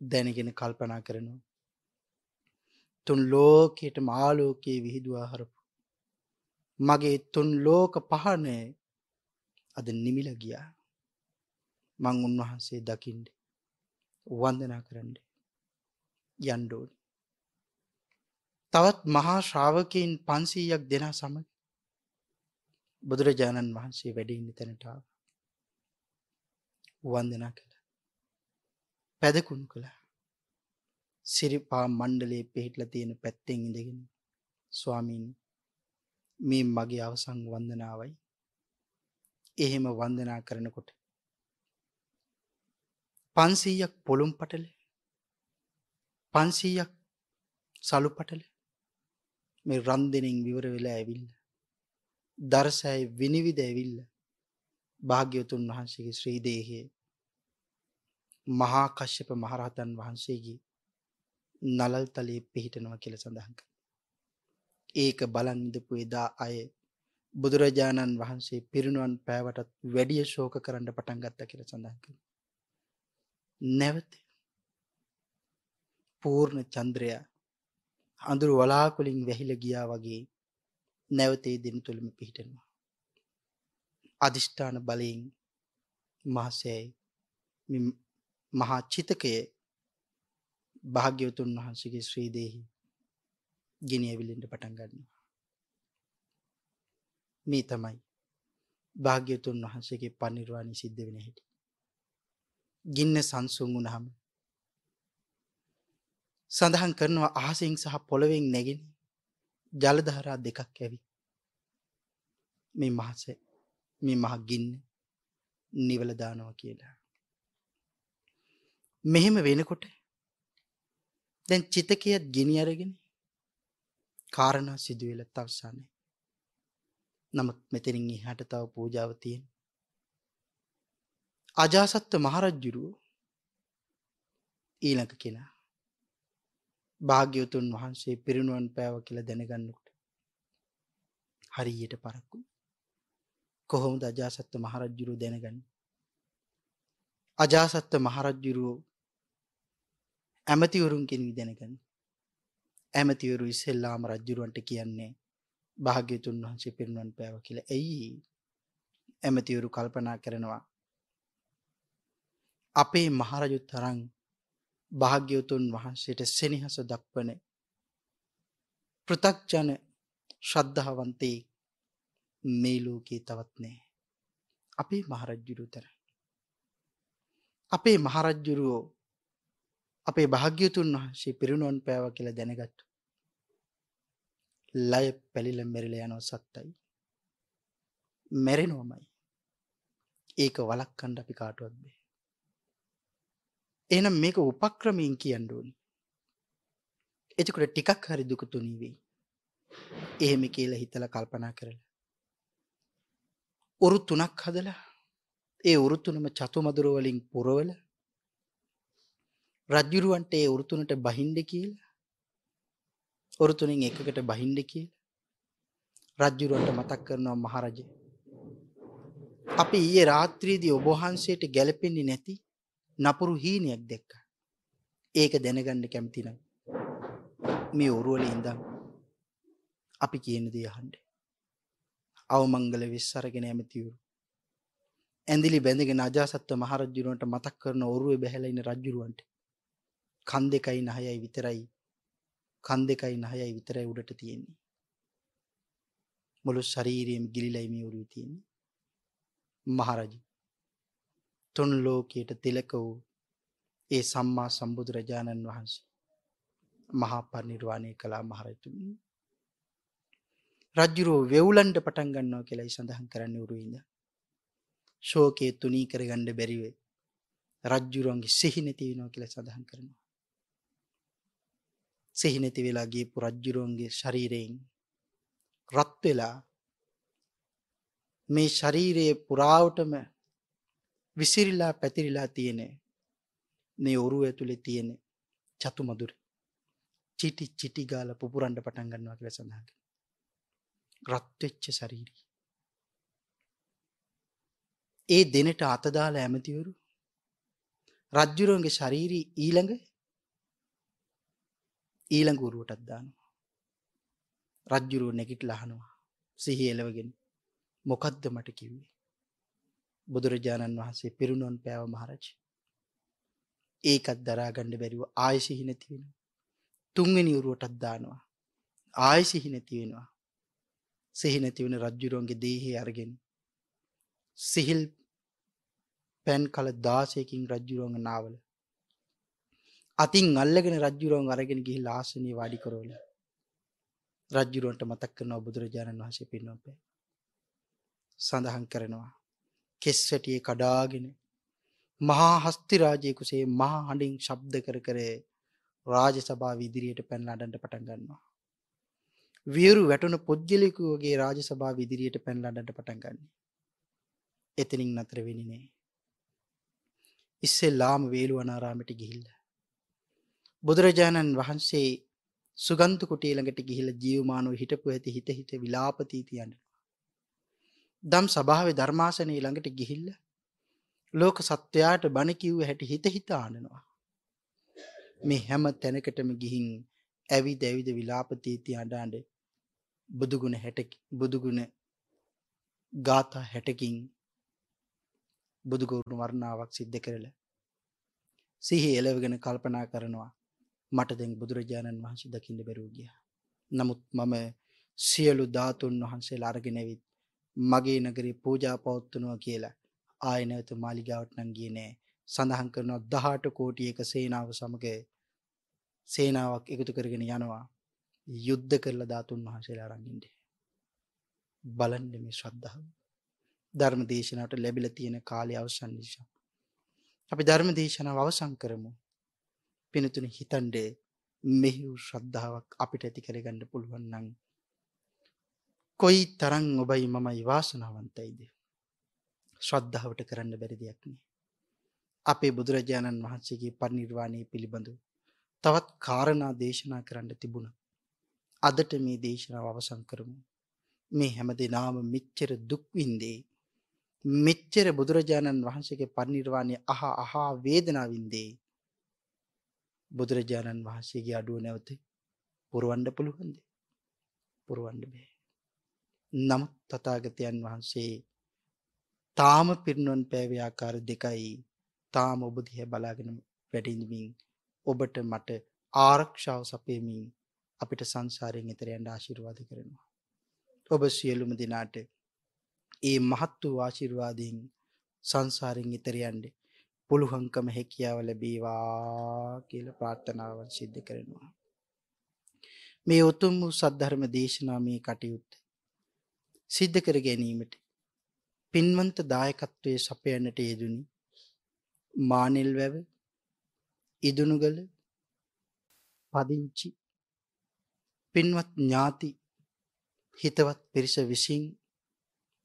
දැනගෙන කල්පනා කරනවා තුන් ලෝකයට මාලෝකයේ විහිදවා හරපු. මගේ තුන් ලෝක පහනය අද නිමිල ගියා. මං උන්වහන්සේ දකිින්ඩ වන්දනා කරන්න යන්ඩෝනි. තවත් මහා ශ්‍රාවකයින් පන්සීයක් දෙනා සමඟ බුදුරජාණන් වහන්සේ වැඩඉන්න තැනටාව වන්දනා කළ පැදකුණු කළා සිරිපා මණ්ඩලේ පිහිටල තියෙන පැත්තෙන් ඉඳගෙන ස්වාමීන් මේ මගේ අවසං වන්දනාවයි. එහෙම වන්දනා කරනකොට පන්සීයක් පොළුම් පටල පන්සීයක් සලු පටල. මේ රන්දනෙන් විවර වෙලා ඇවිල්ල දර්සයි විනිවිද ඇවිල්ල භාග්‍යවතුන් වහන්සේගේ ශ්‍රීදේහය මහා කශ්‍යප මහරහතන් වහන්සේගේ නලල් තලයේ පිහිටනවා කියල සඳහන්ක. ඒක බලන් ඉඳපු එදා අය බුදුරජාණන් වහන්සේ පිරිනුවන් පෑවටත් වැඩිය ශෝක කරන්න පටන් ගත්ත කියල සඳහන්ක. නැවත පූර්ණ චන්ද්‍රයා අඳුරු වලාකුලින් වැහිල ගියා වගේ නැවතේ දෙන තුළම පිහිටෙනවා. අධිෂ්ඨාන බලයෙන් මහසෑයි මහා චිතකය භාග්‍යවතුන් වහන්සේගේ ශ්‍රීදයෙහි ගිනි ඇවිලින්ට පටන් ගන්නවා. මේ තමයි භාග්‍යතුන් වහන්සේගේ පනිර්වාණි සිද්ධ වෙන හිට. ගින්න සංසුන් වුණහම සඳහන් කරනවා අහසිං සහ පොළොවෙන් නැගෙන ජලධහරා දෙකක් ඇවි මේ මහස මේ මහ ගින්න නිවලදානව කියලා. මෙහෙම වෙනකොට දැන් චිතකයත් ගිනි අරගෙන කාරණා සිදුවෙලත් අවසානය. නමුත් මෙතරින් හට තව පූජාව තියෙන්. අජාසත්ත මහරජ්ජුරුව ඊළඟ කෙනා භාග්‍යවතුන් වහන්සේ පිරිනුවන් පෑව කියල දැනගන්නකට හරියට පරක්කු කොහොමද අජාසත්ත මහරජ්ජුරු දැනගන්න අජාසත්ත මහරජ්ජුරුවෝ ඇමතිවරුන් කෙනවි දැනගන්න. ඇමතිවරු ඉස්සෙල්ලාම රජ්ජුරුවන්ට කියන්නේ භාග්‍යතුන් වහන්සේ පිරිනුවන් පෑව කියල. ඇයි? ඇමතිවරු කල්පනා කරනවා. අපේ මහරජුත් තරං භාග්‍යවතුන් වහන්සේට සෙනහස දක්වන පෘතක්ජන ශ්‍රද්ධාවන්තේ මේ ලෝකයේ තවත් නෑ අපේ මහරජ්ජුරු තර. අපේ මහරජ්ජුරුවෝ අපේ භාග්‍යතුන් වහන්සේ පිරිනුවන් පෑව කියල දැනගත්තු ලය පැලිල මෙරිල යනෝ සත්තයි මැරෙනෝමයි ඒක වලක් කණ්ඩ අපි කාටුවත් බේ එනම් මේක උපක්‍රමයෙන් කියන්න ඕනි. එතකොට ටිකක් හරි දුක තුනීවෙයි. එහෙම කියලා හිතල කල්පනා කරලා. උරු තුනක් හදලා ඒ උරුතුනම චතු මදුරුවලින් පුරවල රජ්ජුරුවන්ට ඒ උරුතුනට බහින්ඩ කියලා ඔරුතුනින් එකකට බහින්ඩ කිය රජ්ජුරුවන්ට මතක් කරනවා මහරජ. අපි ඊයේ රාත්‍රීදී ඔබහන්සේට ගැලපෙන්නේ නැති නපුරු හීනයක් දෙක්ක. ඒක දැනගන්න කැමතිනම්. මේ ඔරුවල ඉඳම් අපි කියන දේ අහන්ඩ. අවමංගල විස්සරගෙන ඇමතිවරු. ඇඳිලි බැඳගෙන අජාසත්ව මහරජ්ජුරුවන්ට මතක් කරන ඔරුව බැහැලයින රජ්ජුරුවන්ට. කන් දෙකයි නහයයි විතරයි කන් දෙකයි නහයයි විතරයි උඩට තියෙන්නේ. මුළු ශරීරයම ගිලිලයි මේ ඔරුව තියෙන්නේ. මහරජි තුන් ලෝකයට තිලක වූ ඒ සම්මා සම්බුදුරජාණන් වහන්සේ මහා පරිනිර්වාණය කළා මහරතුන් රජ්ජුරුව වෙවුලන්ට පටන් ගන්නවා කියලායි සඳහන් කරන්න උරුයිද ශෝකයේ තුනී කරගණ්ඩ බැරිවේ රජ්ජුරුවන්ගේ සිහිනැතිවෙනවා කියල සඳහන් කරනවා සිහිනැති වෙලාගේ පුරජ්ජුරුවන්ගේ ශරීරයෙන් රත්වෙලා මේ ශරීරයේ පුරාවටම විසිරිලා පැතිරිලා තියෙන මේ ඔරුව ඇතුළේ තියෙන චතු මදුර චිටි චිටි ගාල පුපුරන්ඩ පටන් ගන්නවා කියල සඳහක රත්වෙච්ච ශරීරී ඒ දෙනට අතදාල ඇමතිවරු රජ්ජුරුවන්ගේ ශරීරී ඊළඟ ඊළඟ උරුවටත් දානවා. රජ්ජුරුව නැගිටලා අහනවා. සිහි එලවගෙන මොකද්ද මට කිව්වේ? බුදුරජාණන් වහන්සේ පිරුණොන් පෑව මහරජ. ඒකත් දරා ගන්න බැරිව ආයෙ සිහි නැති වෙනවා. තුන්වෙනි උරුවටත් දානවා. ආයෙ සිහි නැති වෙනවා. සිහි නැති වෙන රජ්ජුරුවන්ගේ දේහය අරගෙන සිහිල් පැන් කල 16කින් රජ්ජුරුවන්ගේ නාවල අතින් අල්ලගෙන රජ්ජුරුවන් අරගෙන ගිහිල්ලා ආසනයේ වාඩි කරවලා. රජ්ජුරුවන්ට මතක් කරනවා බුදුරජාණන් වහන්සේ පින්නොපේ සඳහන් කරනවා. කෙස් වැටියේ කඩාගෙන මහා හස්ති රාජයෙකුසේ මහා හඬින් ශබ්ද කර කර රාජ සභාව ඉදිරියට පැනලා අඬන්න පටන් ගන්නවා. වියරු වැටුණ පුද්ගලිකු වගේ රාජ සභාව ඉදිරියට පැනලා අඬන්න පටන් ගන්නවා. එතනින් නතර වෙන්නේ නෑ. ඉස්සෙල්ලාම වේළුවනාරාමයට ගිහිල්ලා බුදුරජාණන් වහන්සේ සුගන්තු කුටිය ළඟට ගිහිල්ලා ජීවමානව හිටපු ඇති හිත හිත විලාපතී තියන්න. දම් සභාවේ ධර්මාසනයේ ළඟට ගිහිල්ලා ලෝක සත්වයාට බණ කිව්ව හැටි හිත හිත ආනනවා. මේ හැම තැනකටම ගිහින් ඇවිද ඇවිද විලාපතී තිය අඬ අඬ බුදුගුණ 60 බුදුගුණ ගාථා 60කින් බුදුගුණ වර්ණාවක් සිද්ධ කරලා සිහි එලවගෙන කල්පනා කරනවා මට දැන් බුදුරජාණන් වහන්සේ දකින්න බැරුව ගියා. නමුත් මම සියලු ධාතුන් වහන්සේලා අරගෙන ඇවිත් මගේ නගරේ පූජා පවත්වනවා කියලා ආයෙ නැවත මාලිගාවට නම් ගියේ නෑ. සඳහන් කරනවා 18 කෝටියක සේනාව සමග සේනාවක් එකතු කරගෙන යනවා. යුද්ධ කරලා ධාතුන් වහන්සේලා අරන් ඉන්නේ. බලන්න මේ ශ්‍රද්ධාව. ධර්ම දේශනාවට ලැබිලා තියෙන කාලය අවසන් නිසා. අපි ධර්ම දේශනාව අවසන් කරමු. පිනතුන හිතන්ඩේ මෙහි ශ්‍රද්ධාවක් අපිට ඇති කරගන්න පුළුවන් නං. කොයි තරං ඔබයි මමයි වාසනාවන්තයිද. ශ්‍රද්ධාවට කරන්න බැරි දෙයක්නේ. අපේ බුදුරජාණන් වහන්සේගේ පරිනිර්වාණය පිළිබඳු. තවත් කාරණා දේශනා කරන්න තිබුණ. අදට මේ දේශනාව අවසං කරමු. මේ හැම දෙනාම මිච්චර දුක්වින්දේ. මෙච්චර බුදුරජාණන් වහන්සේගේ පරිනිර්වාණය අහ අහා වේදනාවින්දේ. බුදුරජාණන් වහන්සේගේ අඩුව නැවත පුරුවන්ඩ පුළුවන්ද පුරුවන්ඩ බෑ. නමුත් තතාගතයන් වහන්සේ තාම පිරිනුවන් පෑව්‍යාකාර දෙකයි තාම ඔබදිහ බලාගෙන වැඩිඳමින් ඔබට මට ආරක්ෂාව සපයමින් අපිට සංසාරයෙන් එතරයන්ට ආශිර්වාද කරනවා. ඔබ සියලුම දෙනාට ඒ මහත් වූ ආශිර්වාදයෙන් සංසාරෙන් ඉතරයන්ට පුළුහංකම හැකියාව ලැබේවා කියලා ප්‍රාර්ථනාවන් සිද්ධ කරනවා. මේ උතුම් වූ සද්ධර්ම දේශනා මේ කටයුත්ත සිද්ධ කර ගැනීමට පින්වන්ත දායකත්වයේ සපයන්නට යෙදුනි මානෙල් වැව ඉදුණුගල පදිංචි පින්වත් ඥාති හිතවත් පිරිස විසින්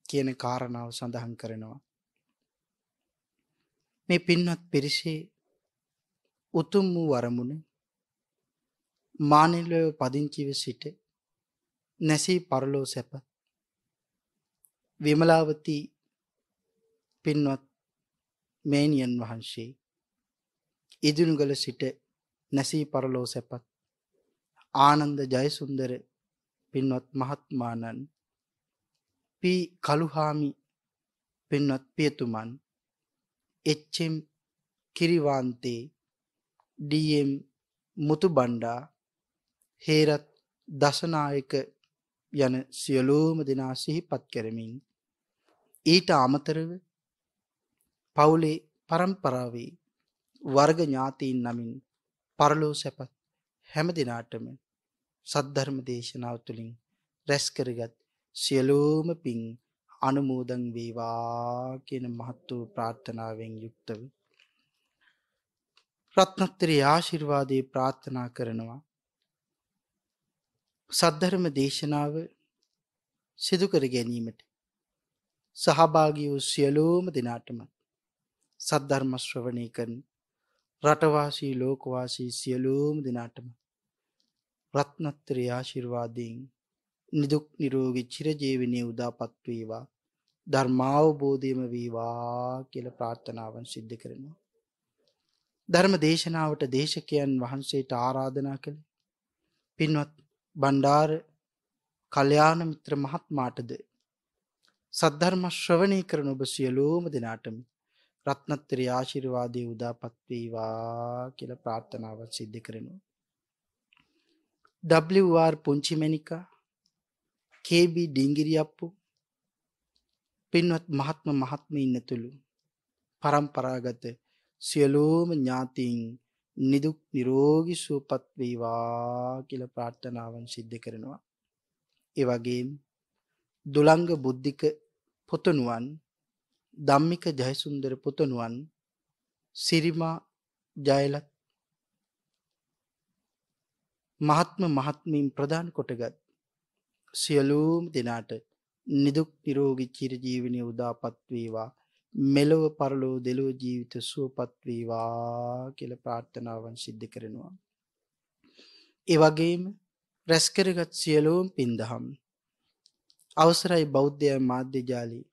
කියන කාරණාව සඳහන් කරනවා මේ පින්වත් පිරිසේ උතුම් වූ වරමුණ මානෙල්ලව පදිංචිව සිට නැසී පරලෝ සැප විමලාවති පින්වත් මේනියන් වහන්සේ ඉදිනුගල සිට නැසී පරලෝ සැපත් ආනන්ද ජයසුන්දර පින්වත් මහත්මානන් පී කළුහාමි පින්වත් පියතුමන් එච්චම් කිරිවාන්තේ ඩම් මුතු බණ්ඩා හේරත් දසනායක යන සියලූම දෙනා සිහිපත් කරමින් ඊට අමතරව පවුලේ පරම්පරාවේ වර්ග ඥාතීන් නමින් පරලෝ සැපත් හැම දෙනාටම සද්ධර්ම දේශනාව තුළින් රැස්කරගත් සියලූම පින් අනුමෝදන් වේවා කියන මහත් වූ ප්‍රාර්ථනාවෙන් යුක්තව රත්නත්‍රි ආශිර්වාදයේ ප්‍රාර්ථනා කරනවා. සද්ධර්ම දේශනාව සිදු කර ගැනීමට සහභාගී වූ සියලුම දෙනාටම සද්ධර්ම ශ්‍රවණය කරන රටවාසී ලෝකවාසී සියලුම දෙනාටම රත්නත්‍රි ආශිර්වාදයෙන් නිදුක් නිරෝගී චිරජීවනයේ උදාපත් වේවා ධර්මාවබෝධයම වේවා කියලා ප්‍රාර්ථනාවන් සිද්ධ කරනවා. ධර්ම දේශනාවට දේශකයන් වහන්සේට ආරාධනා කළේ පින්වත් බණ්ඩාර කල්‍යාණ මිත්‍ර මහත්මාටද සද්ධර්ම ශ්‍රවණය කරන ඔබ සියලූම දෙනාටම රත්නත්තරි ආශිර්වාදය උදාපත් වේවා කියලා ප්‍රාර්ථනාවක් සිද්ධ කරනවා. WR පුංචි මැනිකා KB ඩිංගිරියප්පු පින්වත් මහත්ම මහත්මීන් ඇතුළු පරම්පරාගත සියලූම ඥාතීන් නිදුක් නිරෝගී සුවපත් වේවා කියලා ප්‍රාර්ථනාවන් සිද්ධ කරනවා. ඒ වගේම දුලංග බුද්ධික පුතණුවන් ධම්මික ජයසුන්දර පුතණුවන් සිරිමා ජයලත් මහත්ම මහත්මීන් ප්‍රධාන කොටගත් සියලූම දෙනාට නිදුක් නිරෝගී චිරජීවනයේ උදාපත් වේවා මෙලොව පරලෝ දෙලොව ජීවිත සුවපත් වේවා කියලා ප්‍රාර්ථනාවන් සිද්ධ කරනවා. ඒ වගේම රැස් කරගත් සියලුම පින්දහම් අවසරයි බෞද්ධය මාධ්‍ය ජාලී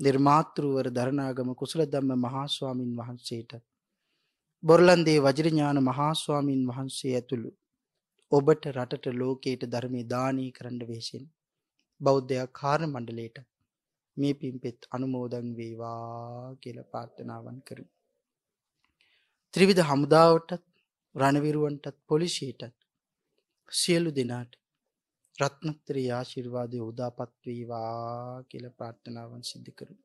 නිර්මාතෘවර දරණාගම කුසල ධම්ම මහා ස්වාමින් වහන්සේට බොරලන්දේ වජිරඥාන මහා ස්වාමින් වහන්සේ ඇතුළු ඔබට රටට ලෝකයට ධර්මයේ දානී කරන්න වෙහෙසෙන බෞද්ධයා කාර්ය මණ්ඩලයට මේ පින්පෙත් අනුමෝදන් වේවා කියලා ප්‍රාර්ථනාවන් කරමු. ත්‍රිවිධ හමුදාවටත් රණවිරුවන්ටත් පොලිසියටත් සියලු දෙනාට රත්නත්‍රී ආශිර්වාදය උදාපත් වේවා කියලා ප්‍රාර්ථනාවන් සිදු කරමු.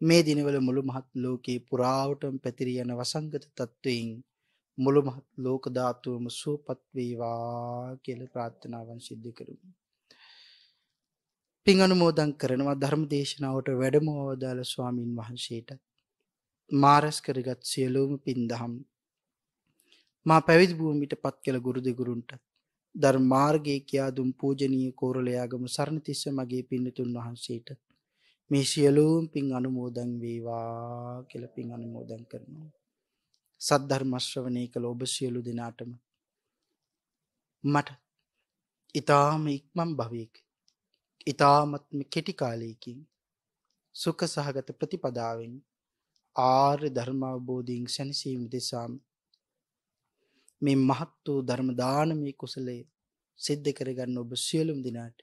මේ දිනවල මුළු මහත් ලෝකේ පුරාවටම පැතිරී යන වසංගත තත්වයෙන් මුළු මහත් ලෝක ධාතුවම සුවපත් වේවා කියලා ප්‍රාර්ථනාවන් සිදු කරමු. පින් අනුමෝදන් කරනවා ධර්ම දේශනාවට වැඩම අවදාළ ස්වාමින් වහන්සේට. මාරස් කරගත් සියලුම පින් දහම්. මා පැවිදි භූමිට පත් කළ ගුරු දෙගුරුන්ට ධර්මාර්ගයේ කියා දුම් පූජනීය කෝරළයාගම සරණතිස්ස මගේ පින්නතුන් වහන්සේට මේ සියලුම පින් අනුමෝදන් වේවා කියලා පින් අනුමෝදන් කරනවා. සද්ධර්ම ශ්‍රවණය කළ ඔබ සියලු දෙනාටම. මට ඊ타ම ඉක්මන් භවයක ඊ타මත්ම කෙටි කාලයකින් සුඛ සහගත ප්‍රතිපදාවෙන් ආර්ය ධර්ම අවබෝධයෙන් සැනසීම දෙසාම මේ මහත් වූ ධර්ම දානමය කුසලයේ සිද්ධ කරගන්න ඔබ සියලුම දිනාට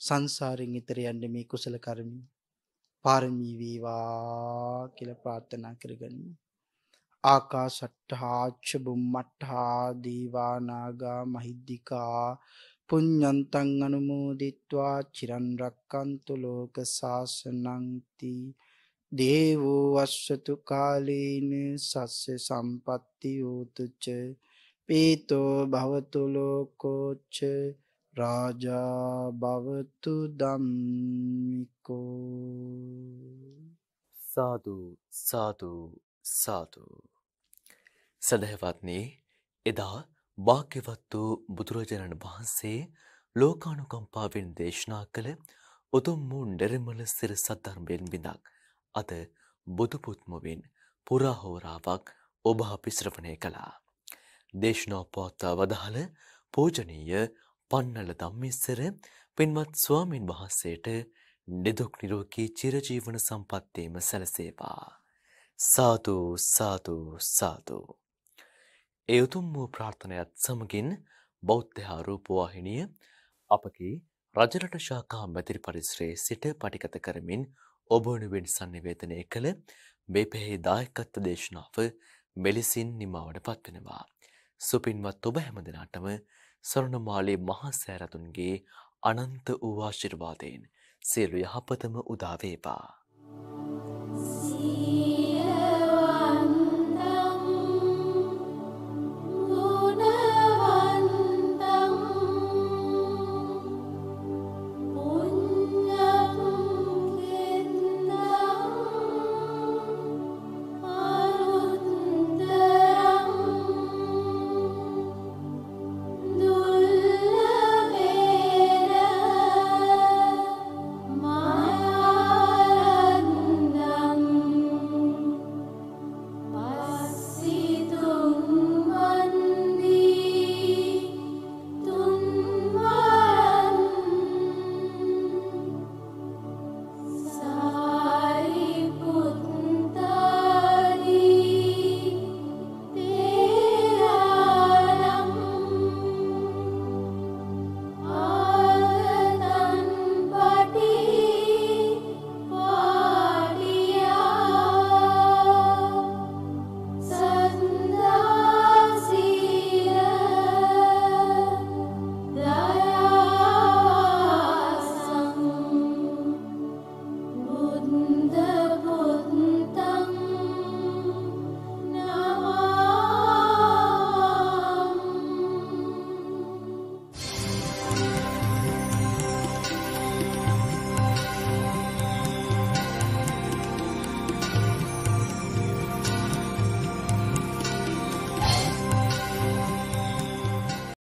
සංසාරයෙන් ඈතර යන්න මේ කුසල කර්මී පාරමී වේවා කියලා ප්‍රාර්ථනා කරගනිමු. ආකාශට්ඨාච්ච බුම්මට්ඨා දීවානාගා මහිද්దికා පුඤ්ඤන්තං අනුමෝදිත්වා චිරන් රක්칸තු ලෝක සාසනං තී දේවෝ වස්සතු කාලීන සස්ස සම්පත්ති උතුච පීතෝ භවතු ලෝකෝච රාජා භවතු ධම්මිකෝ සාදු සාදු සාදු සදහවත්නේ එදා භාග්‍යවත් වූ බුදුරජාණන් වහන්සේ ලෝකානුකම්පාවෙන් දේශනා කළ උතුම් වූ නිර්මල සිර සද්ධර්මයෙන් බිඳක් අද බුදුපුත්මුවෙන් පුරාහෝරාවක් ඔබ අපි ශ්‍රවණය කළා. දේශනා පවත්වා වදාළ පූජනීය පන්නල ධම්මිස්සර පින්වත් ස්වාමින් වහන්සේට නිදුක් නිරෝගී චිරජීවන සම්පත්තේම සැලසේවා. සාදු සාදු සාදු. ඒ උතුම් වූ ප්‍රාර්ථනයත් සමගින් බෞද්ධහා රූපවාහිනිය අපගේ රජරට ශාකා මැතිරි පරිශ්‍රයේ සිට පටිගත කරමින් ඔබ වෙනුවෙන් sannivedanaya කළ මේ පෙහි දායකත්ව දේශනාව මෙලෙසින් නිමවට පත්වෙනවා. සුපින්වත් ඔබ හැමදෙනාටම සරණමාලේ මහා සෑරතුන්ගේ අනන්ත වූ ආශිර්වාදයෙන් සියලු යහපතම උදා වේවා.